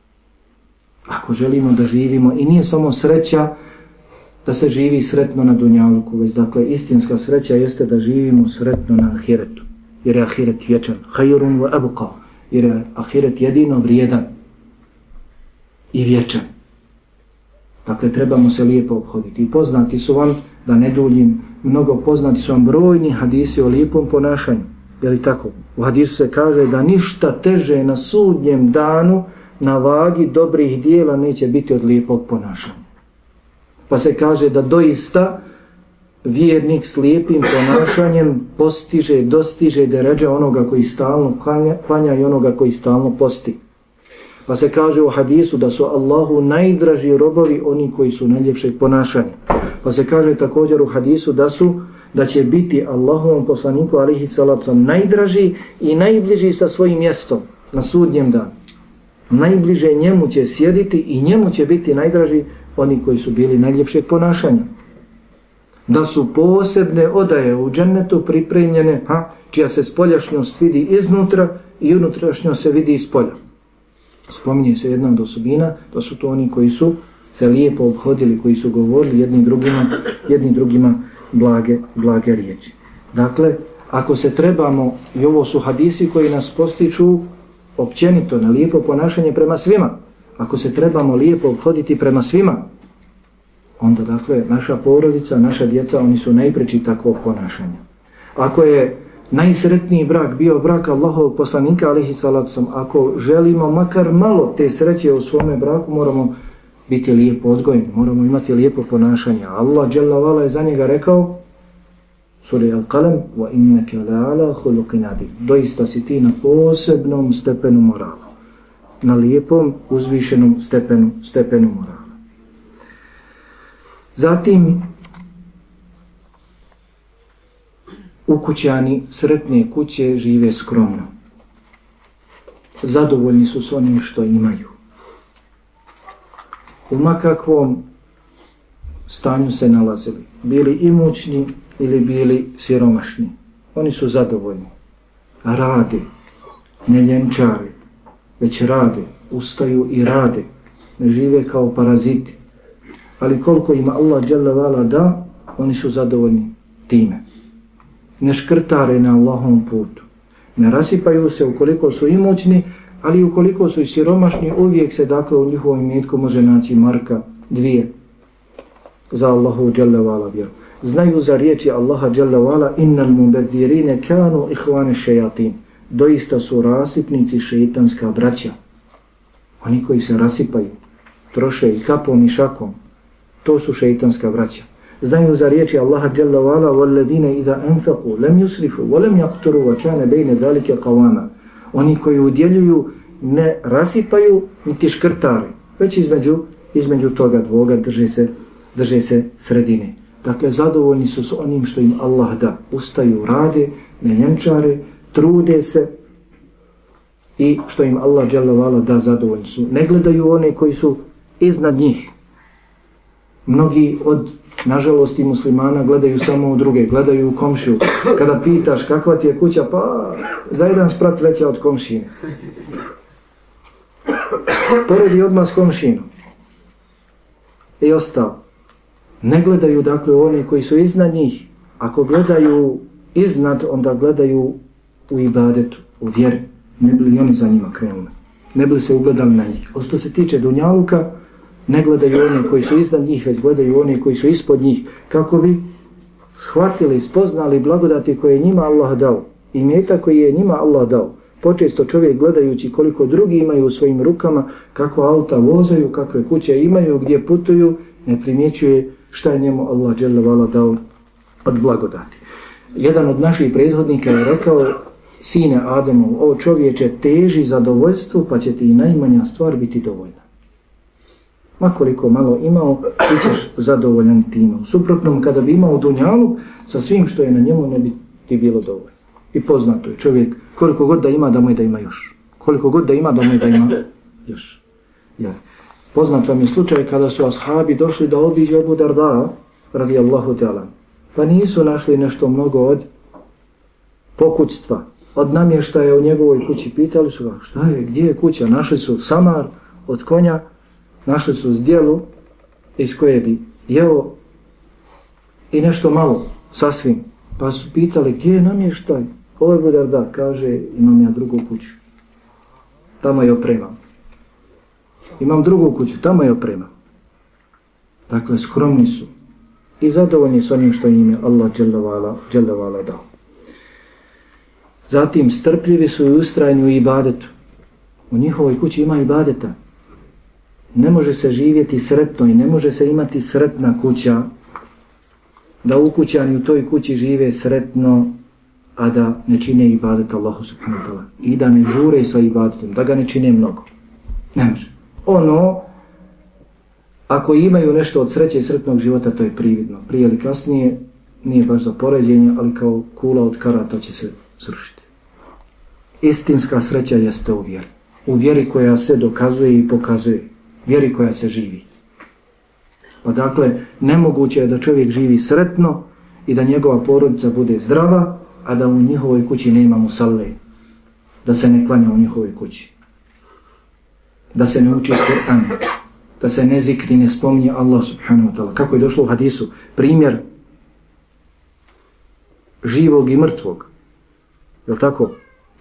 Ako želimo da živimo, i nije samo sreća da se živi sretno na Dunjaluku, već dakle istinska sreća jeste da živimo sretno na Ahiretu jer je ahiret vječan, hajurun wa abuqa, jer je ahiret jedino vrijedan i vječan. Dakle, trebamo se lijepo obhoditi. I poznati su vam, da ne duljim, mnogo poznati su vam brojni hadisi o lijepom ponašanju. Je li tako? U hadisu se kaže da ništa teže na sudnjem danu na vagi dobrih dijela neće biti od lijepog ponašanja. Pa se kaže da doista vjernik s lijepim ponašanjem postiže, dostiže da ređa onoga koji stalno klanja, klanja i onoga koji stalno posti. Pa se kaže u hadisu da su Allahu najdraži robovi oni koji su najljepšeg ponašanja. Pa se kaže također u hadisu da su da će biti Allahovom poslaniku alihi salacom najdraži i najbliži sa svojim mjestom na sudnjem danu. Najbliže njemu će sjediti i njemu će biti najdraži oni koji su bili najljepšeg ponašanja da su posebne odaje u džennetu pripremljene, ha, čija se spoljašnjost vidi iznutra i unutrašnjost se vidi iz polja. Spominje se jedna od osobina, to su to oni koji su se lijepo obhodili, koji su govorili jednim drugima, jednim drugima blage, blage riječi. Dakle, ako se trebamo, i ovo su hadisi koji nas postiču općenito na lijepo ponašanje prema svima. Ako se trebamo lijepo obhoditi prema svima, onda dakle naša porodica, naša djeca, oni su najpreći takvog ponašanja. Ako je najsretniji brak bio brak Allahovog poslanika alihi salacom, ako želimo makar malo te sreće u svome braku, moramo biti lijepo odgojni, moramo imati lijepo ponašanje. Allah dželavala je za njega rekao, suri Al-Qalam, wa inneke la'ala huluqinadi. Doista si ti na posebnom stepenu morala. Na lijepom, uzvišenom stepenu, stepenu morala. Zatim, ukućani sretne kuće žive skromno. Zadovoljni su s onim što imaju. U makakvom stanju se nalazili. Bili imućni ili bili siromašni. Oni su zadovoljni. Rade, ne ljenčare, već rade, ustaju i rade. Ne žive kao paraziti. Ali koliko ima Allah dželle da, oni su zadovoljni time ne škrtare na Allahom putu. Ne rasipaju se ukoliko su imućni, ali ukoliko su i siromašni, uvijek se dakle u njihovom imetku može naći marka dvije za Allahu Jalla Vala vjeru. Znaju za riječi Allaha Jalla Vala innal mubedirine kanu ihvane šejatin. Doista su rasipnici šeitanska braća. Oni koji se rasipaju, troše i kapom i šakom, to su šeitanska braća znaju za riječi Allaha Jalla wa'ala وَالَّذِينَ إِذَا أَنْفَقُوا لَمْ يُسْرِفُوا وَلَمْ يَقْتُرُوا وَكَانَ بَيْنَ ذَلِكَ قَوَامًا Oni koji udjeljuju ne rasipaju niti škrtari, već između, između toga dvoga drže se, drže se sredine. Dakle, zadovoljni su s onim što im Allah da. Ustaju, rade, ne njemčare, trude se i što im Allah Jalla wa'ala da zadovoljni su. Ne gledaju one koji su iznad njih. Mnogi od Nažalost i muslimana gledaju samo u druge, gledaju u komšiju. Kada pitaš kakva ti je kuća, pa za jedan sprat veća od komšine. Poredi odmah s komšinom. I ostao. Ne gledaju dakle oni koji su iznad njih. Ako gledaju iznad, onda gledaju u ibadetu, u vjeri. Ne bili oni za njima krenuli. Ne bili se ugledali na njih. O što se tiče Dunjaluka, ne gledaju one koji su iznad njih, već gledaju one koji su ispod njih, kako bi shvatili, spoznali blagodati koje je njima Allah dao i mjeta koji je njima Allah dao. Počesto čovjek gledajući koliko drugi imaju u svojim rukama, kako auta vozaju, kakve kuće imaju, gdje putuju, ne primjećuje šta je njemu Allah dželjavala dao od blagodati. Jedan od naših prethodnika je rekao, sine Ademov, o čovječe teži zadovoljstvu, pa će ti i najmanja stvar biti dovoljna makoliko malo imao, ti ćeš zadovoljan time. U suprotnom, kada bi imao dunjalu, sa svim što je na njemu, ne bi ti bilo dovoljno. I poznato je čovjek, koliko god da ima, da mu je da ima još. Koliko god da ima, da mu je da ima još. Ja. Poznat vam je slučaj kada su ashabi došli da obiđe Abu Darda, radi Allahu Teala, pa nisu našli nešto mnogo od pokućstva, od namještaja u njegovoj kući. Pitali su ga, šta je, gdje je kuća? Našli su samar od konja, našli su zdjelu iz koje bi jeo i nešto malo, sasvim. Pa su pitali, gdje je namještaj? Ovo je budar da, kaže, imam ja drugu kuću. Tamo je opremam. Imam drugu kuću, tamo je opremam. Dakle, skromni su i zadovoljni s onim što im je Allah dželjavala dao. Zatim, strpljivi su i ustrajni u ibadetu. U njihovoj kući ima ibadeta ne može se živjeti sretno i ne može se imati sretna kuća da ukućani u toj kući žive sretno a da ne čine ibadet Allahu subhanahu wa ta'ala i da ne žure sa ibadetom, da ga ne čine mnogo. Ne može. Ono, ako imaju nešto od sreće i sretnog života, to je prividno. Prije ili kasnije, nije baš za poređenje, ali kao kula od karata će se srušiti. Istinska sreća jeste u vjeri. U vjeri koja se dokazuje i pokazuje vjeri koja se živi. Pa dakle, nemoguće je da čovjek živi sretno i da njegova porodica bude zdrava, a da u njihovoj kući nema musalle, da se ne klanja u njihovoj kući, da se ne uči Kur'an, da se ne zikri, ne spominje Allah subhanahu wa ta'ala. Kako je došlo u hadisu? Primjer živog i mrtvog. Je tako?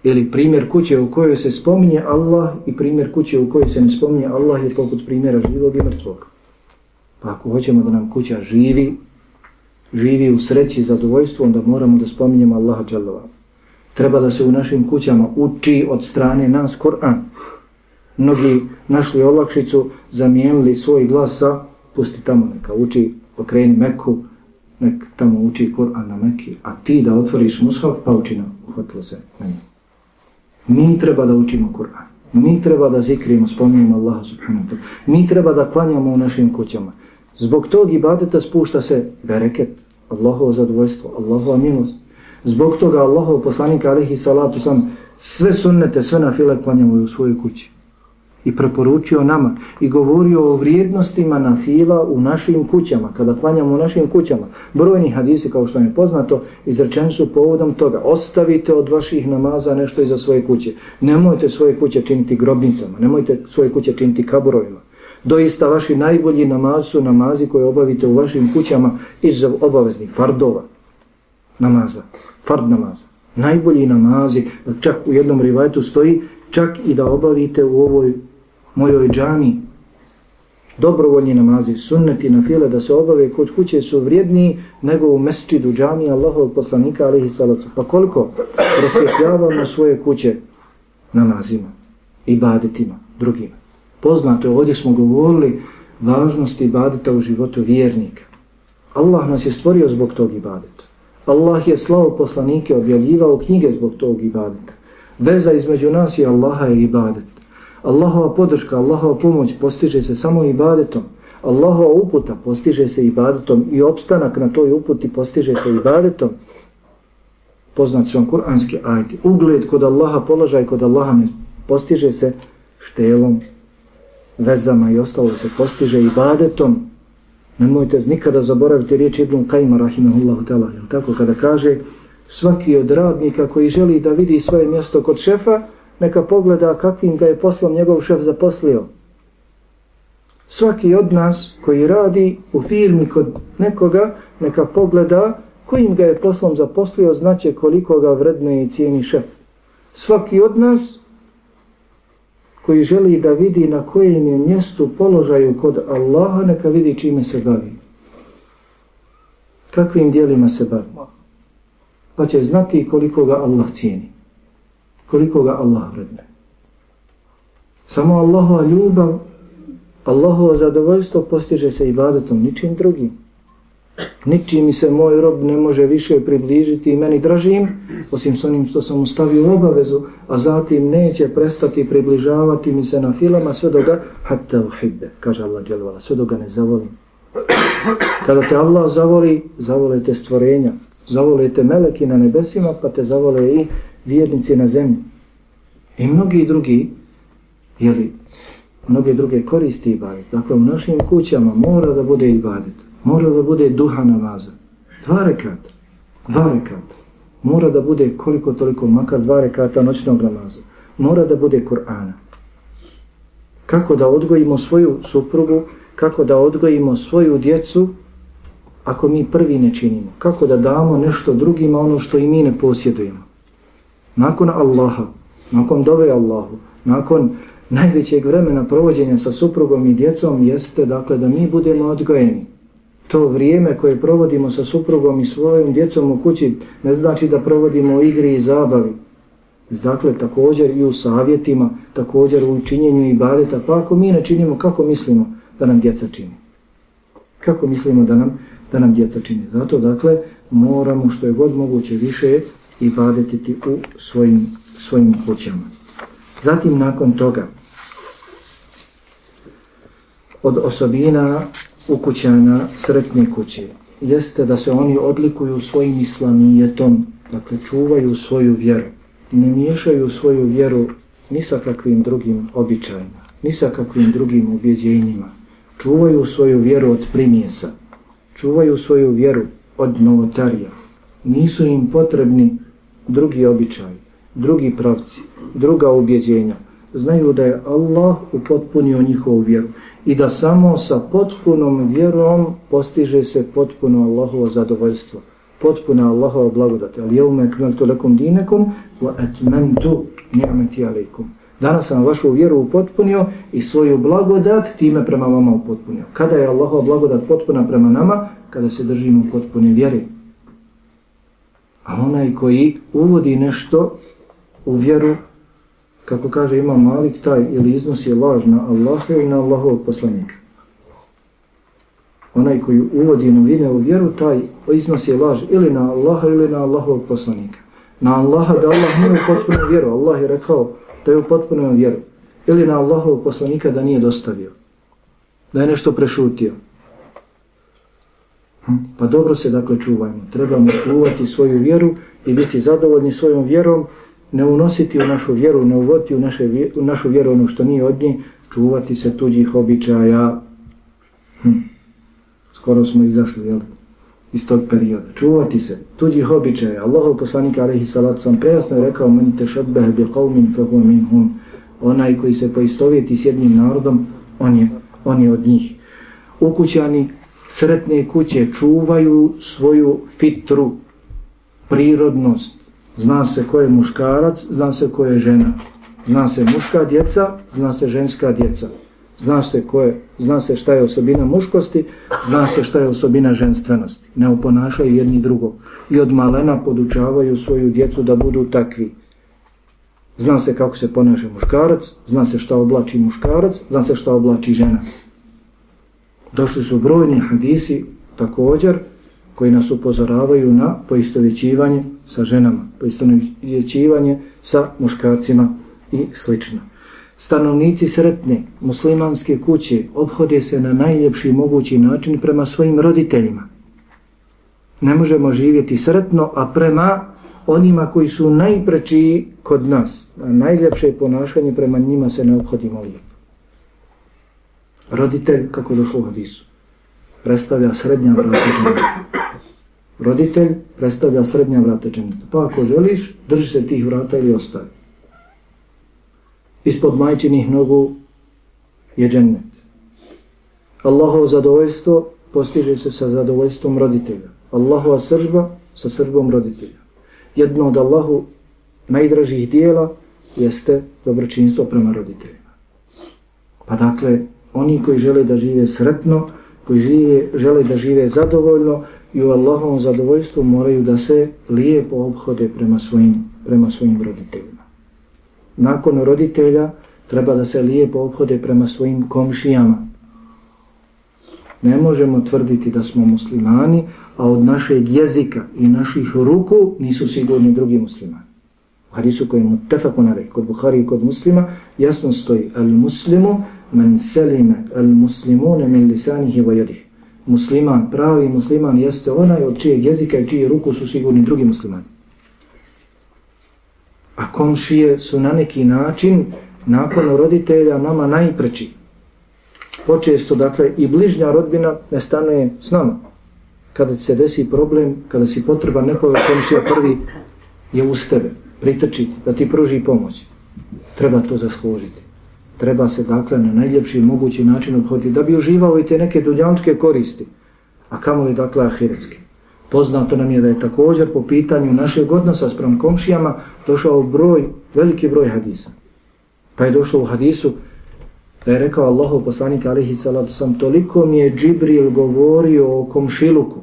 Ili primjer kuće u kojoj se spominje Allah i primjer kuće u kojoj se ne spominje Allah je poput primjera živog i mrtvog. Pa ako hoćemo da nam kuća živi, živi u sreći i zadovoljstvu, onda moramo da spominjemo Allaha Đalova. Treba da se u našim kućama uči od strane nas Kur'an. Mnogi našli olakšicu, zamijenili svoj glas sa pusti tamo neka uči, okreni Meku, nek tamo uči Kur'an na Meki, a ti da otvoriš mushaf, pa uči na, uhvatilo se na njim. Mi treba da učimo Kur'an. Mi treba da zikrimo, spominjamo Allaha subhanahu wa ta'ala. Mi treba da klanjamo u našim kućama. Zbog tog ibadeta spušta se bereket, Allahovo zadovoljstvo, Allahova milost. Zbog toga Allahov poslanik alihi salatu sam sve sunnete, sve na file klanjamo u svojoj kući. I preporučio nama i govorio o vrijednostima na fila u našim kućama, kada klanjamo u našim kućama. Brojni hadisi, kao što je poznato, izrečeni su povodom toga. Ostavite od vaših namaza nešto iza svoje kuće. Nemojte svoje kuće činiti grobnicama, nemojte svoje kuće činiti kaburovima. Doista vaši najbolji namaz su namazi koje obavite u vašim kućama iz obaveznih fardova namaza, fard namaza. Najbolji namazi, čak u jednom rivajtu stoji, čak i da obavite u ovoj mojoj džami dobrovoljni namazi, sunneti na file da se obave kod kuće su vrijedniji nego u mesčidu džami Allahov poslanika alihi salacu. Pa koliko prosvjetljavamo svoje kuće namazima, ibadetima, drugima. Poznato je, ovdje smo govorili važnosti ibadeta u životu vjernika. Allah nas je stvorio zbog tog ibadeta. Allah je slavo poslanike objavljivao knjige zbog tog ibadeta. Veza između nas i Allaha je ibadet. Allahova podrška, Allahova pomoć postiže se samo ibadetom. Allahova uputa postiže se ibadetom i opstanak na toj uputi postiže se ibadetom. Poznat su vam kuranski ajti. Ugled kod Allaha, položaj kod Allaha ne postiže se štelom, vezama i ostalo se postiže ibadetom. Nemojte nikada zaboraviti riječ Ibn Kajma, rahimahullahu ta'ala. Tako kada kaže svaki od radnika koji želi da vidi svoje mjesto kod šefa, neka pogleda kakvim ga je poslom njegov šef zaposlio. Svaki od nas koji radi u firmi kod nekoga, neka pogleda kojim ga je poslom zaposlio, znaće koliko ga vredne i cijeni šef. Svaki od nas koji želi da vidi na kojem je mjestu položaju kod Allaha, neka vidi čime se bavi. Kakvim dijelima se bavi. Pa će znati koliko ga Allah cijeni. Koliko ga Allah vredne. Samo Allahova ljubav, Allahova zadovoljstvo postiže se ibadetom, ničim drugim. Ničim mi se moj rob ne može više približiti i meni dražim, osim s onim što sam ustavio obavezu, a zatim neće prestati približavati mi se na filama sve do ga, hatta uhibbe, kaže Allah djelovala, sve do ga ne zavolim. Kada te Allah zavoli, zavolite stvorenja, zavolite meleki na nebesima, pa te zavole i vjernici na zemlji. I mnogi drugi, jeli, mnoge druge koristi ibadet. Dakle, u našim kućama mora da bude ibadet mora da bude duha namaza. Dva rekata. Dva rekata. Mora da bude koliko toliko makar dva rekata noćnog namaza. Mora da bude Kur'ana. Kako da odgojimo svoju suprugu, kako da odgojimo svoju djecu, ako mi prvi ne činimo. Kako da damo nešto drugima ono što i mi ne posjedujemo. Nakon Allaha, nakon dove Allahu, nakon najvećeg vremena provođenja sa suprugom i djecom jeste dakle da mi budemo odgojeni to vrijeme koje provodimo sa suprugom i svojim djecom u kući ne znači da provodimo u igri i zabavi. Dakle, također i u savjetima, također u činjenju i badeta. Pa ako mi ne činimo, kako mislimo da nam djeca čini? Kako mislimo da nam, da nam djeca čini? Zato, dakle, moramo što je god moguće više i badetiti u svojim, svojim kućama. Zatim, nakon toga, od osobina ukućana sretne kuće jeste da se oni odlikuju svojim islamijetom, dakle čuvaju svoju vjeru, ne miješaju svoju vjeru ni sa kakvim drugim običajima, ni sa kakvim drugim ubjeđenjima, čuvaju svoju vjeru od primjesa, čuvaju svoju vjeru od novotarija, nisu im potrebni drugi običaj, drugi pravci, druga ubjeđenja, znaju da je Allah upotpunio njihovu vjeru i da samo sa potpunom vjerom postiže se potpuno Allahovo zadovoljstvo. potpuna Allahova blagodat. Ali jevme ekmeltu lekum dinekum wa etmentu ni'meti alaikum. Danas sam vašu vjeru upotpunio i svoju blagodat time prema vama upotpunio. Kada je Allahova blagodat potpuna prema nama? Kada se držimo potpune vjeri. A onaj koji uvodi nešto u vjeru, kako kaže ima Malik, taj ili iznosi laž na Allaha i na Allahovog poslanika. Onaj koji uvodi novine u vjeru, taj iznosi laž ili na Allaha ili na Allahovog poslanika. Na Allaha da Allah nije u potpunu vjeru. Allah je rekao da je u vjeru. Ili na Allahovog poslanika da nije dostavio. Da je nešto prešutio. Pa dobro se dakle čuvajmo. Trebamo čuvati svoju vjeru i biti zadovoljni svojom vjerom, ne unositi u našu vjeru, ne uvoditi u, naše, u našu vjeru ono što nije od nje, čuvati se tuđih običaja. Hm. Skoro smo izašli, jel? iz tog perioda. Čuvati se tuđih običaja. Allahov poslanik alaihi salatu sam prejasno je rekao men te šadbehe bi qavmin fehu min hum. Onaj koji se poistovjeti s jednim narodom, on je, on je od njih. Ukućani sretne kuće čuvaju svoju fitru, prirodnost. Zna se ko je muškarac, zna se ko je žena. Zna se muška djeca, zna se ženska djeca. Zna se, ko je, zna se šta je osobina muškosti, zna se šta je osobina ženstvenosti. Ne oponašaju jedni drugog. I od malena podučavaju svoju djecu da budu takvi. Zna se kako se ponaša muškarac, zna se šta oblači muškarac, zna se šta oblači žena. Došli su brojni hadisi također koji nas upozoravaju na poistovjećivanje sa ženama, poistovjećivanje sa muškarcima i slično stanovnici sretne muslimanske kuće obhode se na najljepši mogući način prema svojim roditeljima. Ne možemo živjeti sretno, a prema onima koji su najprečiji kod nas, a najljepše ponašanje prema njima se ne obhodimo lijepo. Roditelj, kako došlo u hadisu, predstavlja srednja vrata dženeta. Roditelj predstavlja srednja vrata dženeta. Pa ako želiš, drži se tih vrata ili ostavi ispod majčinih nogu je džennet. Allahov zadovoljstvo postiže se sa zadovoljstvom roditelja. Allahova sržba sa sržbom roditelja. Jedno od Allahu najdražih dijela jeste dobročinstvo prema roditeljima. Pa dakle, oni koji žele da žive sretno, koji žive, žele da žive zadovoljno i u Allahovom zadovoljstvu moraju da se lijepo obhode prema svojim, prema svojim roditeljima nakon roditelja treba da se lijepo obhode prema svojim komšijama. Ne možemo tvrditi da smo muslimani, a od našeg jezika i naših ruku nisu sigurni drugi muslimani. U hadisu koji mu kod Buhari i kod muslima, jasno stoji al muslimu men selime al muslimune min lisanihi vajadih. Musliman, pravi musliman jeste onaj od čijeg jezika i čije ruku su sigurni drugi muslimani a komšije su na neki način nakon roditelja nama najpreći. Počesto, dakle, i bližnja rodbina ne stanuje s nama. Kada se desi problem, kada si potreba nekoga komšija prvi je uz tebe, pritrčiti, da ti pruži pomoć. Treba to zaslužiti. Treba se, dakle, na najljepši mogući način obhoditi, da bi uživao i te neke dunjaličke koristi. A kamoli dakle, ahiretske. Poznato nam je da je također po pitanju našeg odnosa sprem komšijama došao broj, veliki broj hadisa. Pa je došlo u hadisu da je rekao Allahov poslanik alihi salatu sam toliko mi je Džibril govorio o komšiluku,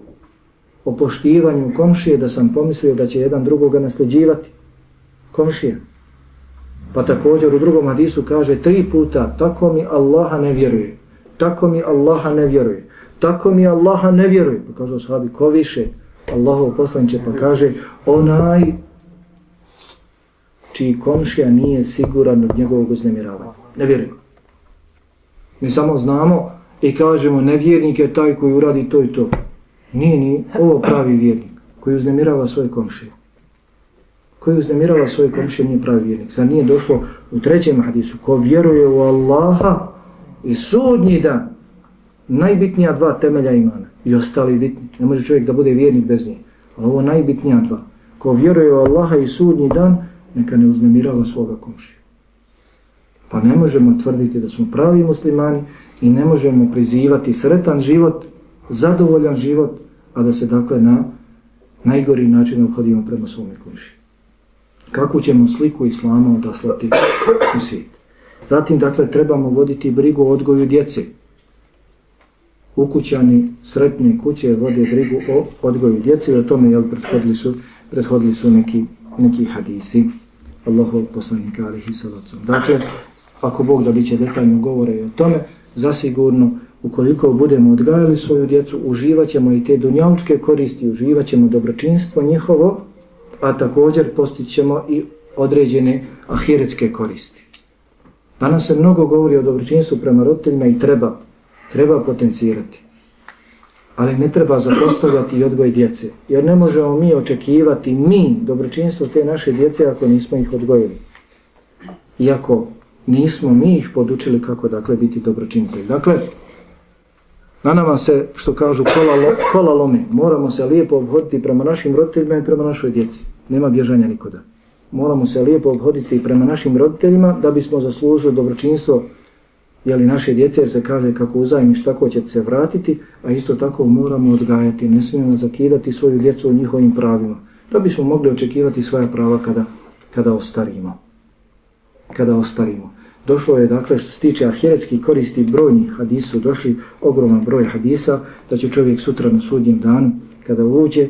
o poštivanju komšije da sam pomislio da će jedan drugoga nasljeđivati. Komšija. Pa također u drugom hadisu kaže tri puta tako mi Allaha ne vjeruje. Tako mi Allaha ne vjeruje tako mi Allaha ne vjeruje. Pa kaže sahabi, ko više? Allahov poslanče pa kaže, onaj čiji komšija nije siguran od njegovog uznemiravanja. Ne vjeruje. Mi samo znamo i kažemo, nevjernik je taj koji uradi to i to. Nije ni ovo pravi vjernik koji uznemirava svoje komšije. Koji uznemirava svoje komšije nije pravi vjernik. Sad nije došlo u trećem hadisu. Ko vjeruje u Allaha i sudnji dan, najbitnija dva temelja imana i ostali bitni. Ne može čovjek da bude vjernik bez njih. Ali ovo najbitnija dva. Ko vjeruje u Allaha i sudnji dan, neka ne uznemirava svoga komšija. Pa ne možemo tvrditi da smo pravi muslimani i ne možemo prizivati sretan život, zadovoljan život, a da se dakle na najgori način obhodimo prema svome kuši. Kako ćemo sliku Islama odaslati u svijet? Zatim, dakle, trebamo voditi brigu o odgoju djece. Ukućani sretne kuće vode brigu o odgoju djece i o tome, jel, prethodili su, prethodili su neki, neki hadisi Allahov poslanika alihi salacom. Dakle, ako Bog da biće detaljno govore i o tome, zasigurno, ukoliko budemo odgajali svoju djecu, uživat ćemo i te dunjavčke koristi, uživat ćemo dobročinstvo njihovo, a također postićemo i određene ahiretske koristi. Danas se mnogo govori o dobročinstvu prema roditeljima i treba, treba potencirati. Ali ne treba zapostavljati i odgoj djece. Jer ne možemo mi očekivati mi dobročinstvo te naše djece ako nismo ih odgojili. Iako nismo mi ih podučili kako dakle biti dobročinitelji. Dakle, na nama se, što kažu, kola, lo, kola lome. Moramo se lijepo obhoditi prema našim roditeljima i prema našoj djeci. Nema bježanja nikoda moramo se lijepo obhoditi prema našim roditeljima da bismo zaslužili dobročinstvo jeli naše djece jer se kaže kako uzajmiš tako će se vratiti a isto tako moramo odgajati ne smijemo zakidati svoju djecu u njihovim pravima da bismo mogli očekivati svoja prava kada, kada ostarimo kada ostarimo došlo je dakle što se tiče ahiretskih koristi brojni hadisu došli ogroman broj hadisa da će čovjek sutra na sudnjem danu kada uđe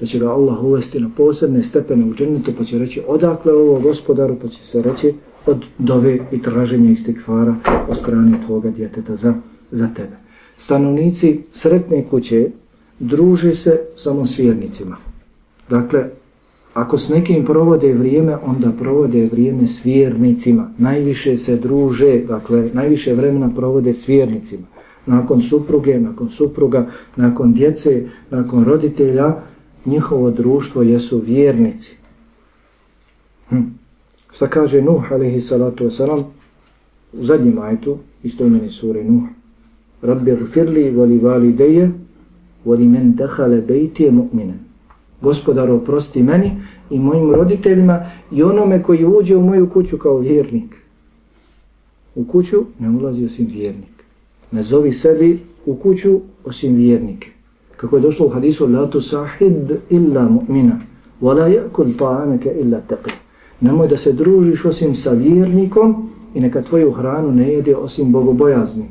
da će ga Allah uvesti na posebne stepene u džennetu, pa će reći odakle ovo gospodaru, pa će se reći od dove i traženja istikvara o strani tvoga djeteta za, za tebe. Stanovnici sretne kuće druže se samo s vjernicima. Dakle, ako s nekim provode vrijeme, onda provode vrijeme s vjernicima. Najviše se druže, dakle, najviše vremena provode s vjernicima. Nakon supruge, nakon supruga, nakon djece, nakon roditelja, njihovo društvo jesu vjernici. Hm. Šta kaže Nuh alaihi salatu wasalam u zadnjem ajtu isto imeni sure Nuh. Rabbi gfirli voli valideje voli men dehale bejtije mu'minen Gospodar oprosti meni i mojim roditeljima i onome koji uđe u moju kuću kao vjernik. U kuću ne ulazi osim vjernik. Ne zovi sebi u kuću osim vjernike kako je došlo u hadisu la tu sahid illa mu'mina wa la yakul ta'amaka illa taqi nemoj da se družiš osim sa vjernikom i neka tvoju hranu ne jede osim bogobojazni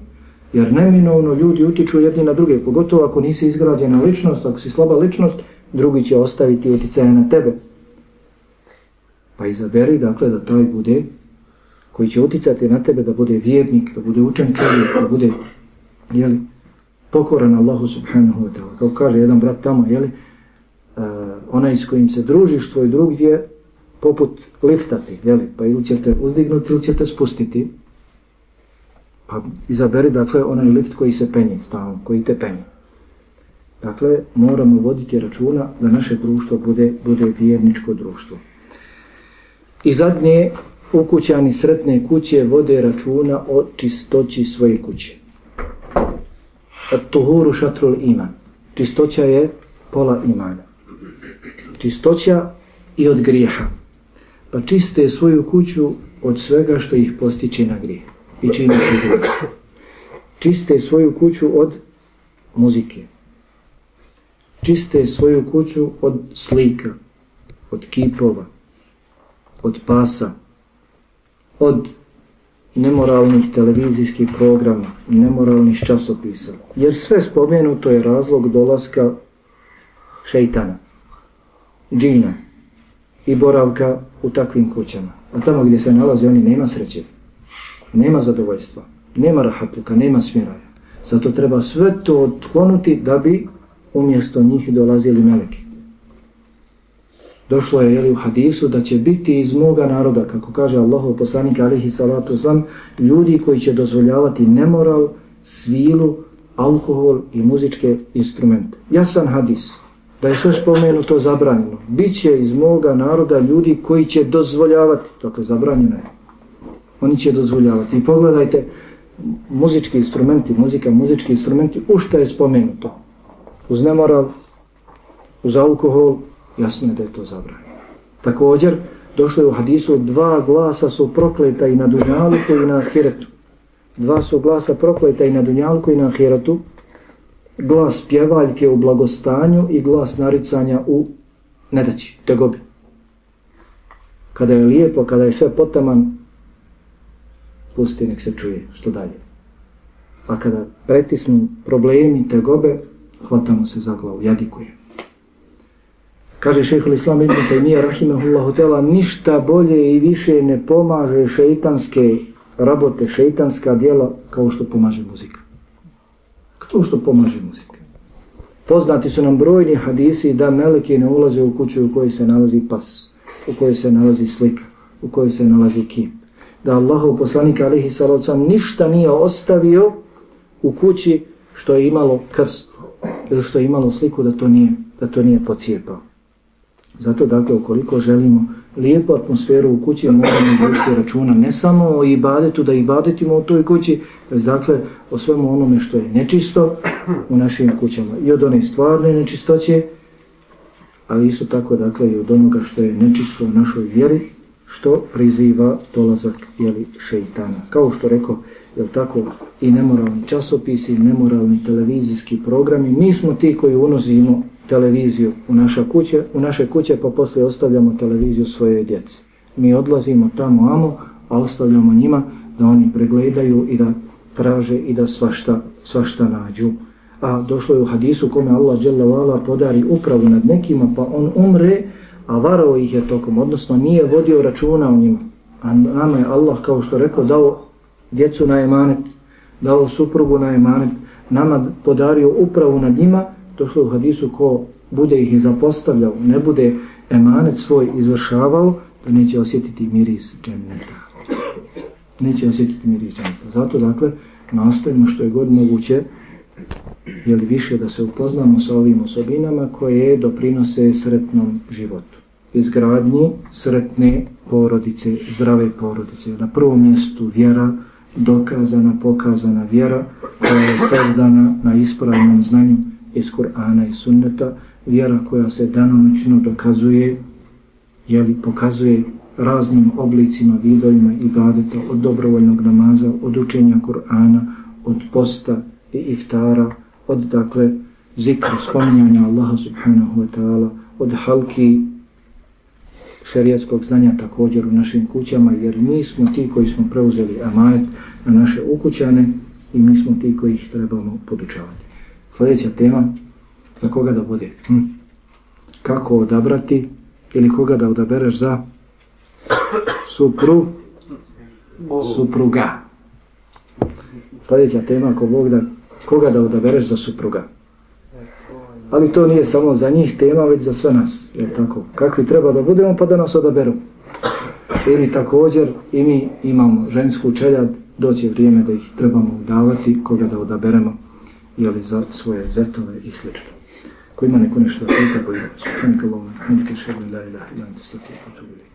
jer neminovno ljudi utiču jedni na druge pogotovo ako nisi izgrađena ličnost ako si slaba ličnost drugi će ostaviti uticaje na tebe pa izaberi dakle da taj bude koji će uticati na tebe da bude vjernik da bude učen čovjek da bude jeli, pokoran Allahu subhanahu wa ta'ala. Kao kaže jedan brat tamo, jeli, uh, onaj s kojim se družiš, tvoj drug je poput liftati, jeli, pa ili ćete uzdignuti ili ćete spustiti. Pa izaberi, dakle, onaj lift koji se penje stalno, koji te penje. Dakle, moramo voditi računa da naše društvo bude, bude vjerničko društvo. I zadnje, ukućani sretne kuće vode računa o čistoći svoje kuće. Tuhuru šatrul iman. Čistoća je pola imana. Čistoća i od grijeha. Pa čiste svoju kuću od svega što ih postiče na grijeh. I čini se grijeh. Čiste svoju kuću od muzike. Čiste svoju kuću od slika, od kipova, od pasa, od nemoralnih televizijskih programa, nemoralnih časopisa. Jer sve spomenuto je razlog dolaska šeitana, džina i boravka u takvim kućama. A tamo gdje se nalaze oni nema sreće, nema zadovoljstva, nema rahatluka, nema smjeraja. Zato treba sve to otklonuti da bi umjesto njih dolazili meleki došlo je jeli, u hadisu da će biti iz moga naroda, kako kaže Allahov poslanik alihi salatu sam, ljudi koji će dozvoljavati nemoral, svilu, alkohol i muzičke instrumente. Jasan hadis, da je sve spomenuto zabranjeno. Biće iz moga naroda ljudi koji će dozvoljavati, dakle zabranjeno je, oni će dozvoljavati. I pogledajte, muzički instrumenti, muzika, muzički instrumenti, u što je spomenuto? Uz nemoral, uz alkohol, jasno je da je to zabranjeno. Također, došlo je u hadisu, dva glasa su prokleta i na dunjalku i na ahiretu. Dva su glasa prokleta i na dunjalku i na ahiretu. glas pjevaljke u blagostanju i glas naricanja u nedaći, tegobi. Kada je lijepo, kada je sve potaman, pusti nek se čuje što dalje. A kada pretisnu problemi, tegobe, hvatamo se za glavu, jadikuje. Kaže šehhul islam ibn Taymiye rahimahullahu tela, ništa bolje i više ne pomaže šeitanske rabote, šeitanska dijela kao što pomaže muzika. Kao što pomaže muzika. Poznati su nam brojni hadisi da meleki ne ulaze u kuću u kojoj se nalazi pas, u kojoj se nalazi slika, u kojoj se nalazi kip. Da Allahov poslanik alihi salocam ništa nije ostavio u kući što je imalo krst ili što je imalo sliku da to nije, da to nije pocijepao. Zato dakle, ukoliko želimo lijepu atmosferu u kući, moramo voditi računa ne samo o ibadetu, da ibadetimo u toj kući, već dakle o svemu onome što je nečisto u našim kućama. I od one stvarne nečistoće, ali isto tako dakle i od onoga što je nečisto u našoj vjeri, što priziva dolazak jeli, šeitana. Kao što rekao, jel tako, i nemoralni časopisi, i nemoralni televizijski programi, mi smo ti koji unosimo televiziju u naša kuće, u naše kuće pa poslije ostavljamo televiziju svojoj djeci. Mi odlazimo tamo amo, a ostavljamo njima da oni pregledaju i da traže i da svašta, svašta nađu. A došlo je u hadisu kome Allah dželle podari upravu nad nekima pa on umre, a varao ih je tokom, odnosno nije vodio računa o njima. A nama je Allah, kao što rekao, dao djecu na emanet, dao suprugu na emanet, nama podario upravu nad njima, došlo u hadisu ko bude ih zapostavljao, ne bude emanet svoj izvršavao, da neće osjetiti miris dženneta. Neće osjetiti miris dženneta. Zato, dakle, nastojimo što je god moguće, jeli više da se upoznamo sa ovim osobinama koje doprinose sretnom životu. Izgradnji sretne porodice, zdrave porodice. Na prvom mjestu vjera, dokazana, pokazana vjera koja je sazdana na ispravnom znanju iz Kur'ana i Sunneta, vjera koja se danonoćno dokazuje, jeli pokazuje raznim oblicima, vidovima i badeta od dobrovoljnog namaza, od učenja Kur'ana, od posta i iftara, od dakle zikra, spominjanja Allaha subhanahu wa ta'ala, od halki šerijatskog znanja također u našim kućama, jer mi smo ti koji smo preuzeli amanet na naše ukućane i mi smo ti koji ih trebamo podučavati. Sljedeća tema, za koga da bude? Hm? Kako odabrati ili koga da odabereš za supru, supruga? Sljedeća tema, ako Bog da, koga da odabereš za supruga? Ali to nije samo za njih tema, već za sve nas. Je tako? Kakvi treba da budemo, pa da nas odaberu. Ili također i mi imamo žensku čeljad, doće vrijeme da ih trebamo udavati, koga da odaberemo jeli za svoje zetove i slično. Ko ima neko nešto da pita, bojimo. Subhanak Allahum, hamdike šeru, la ilaha, la ilaha, la ilaha, la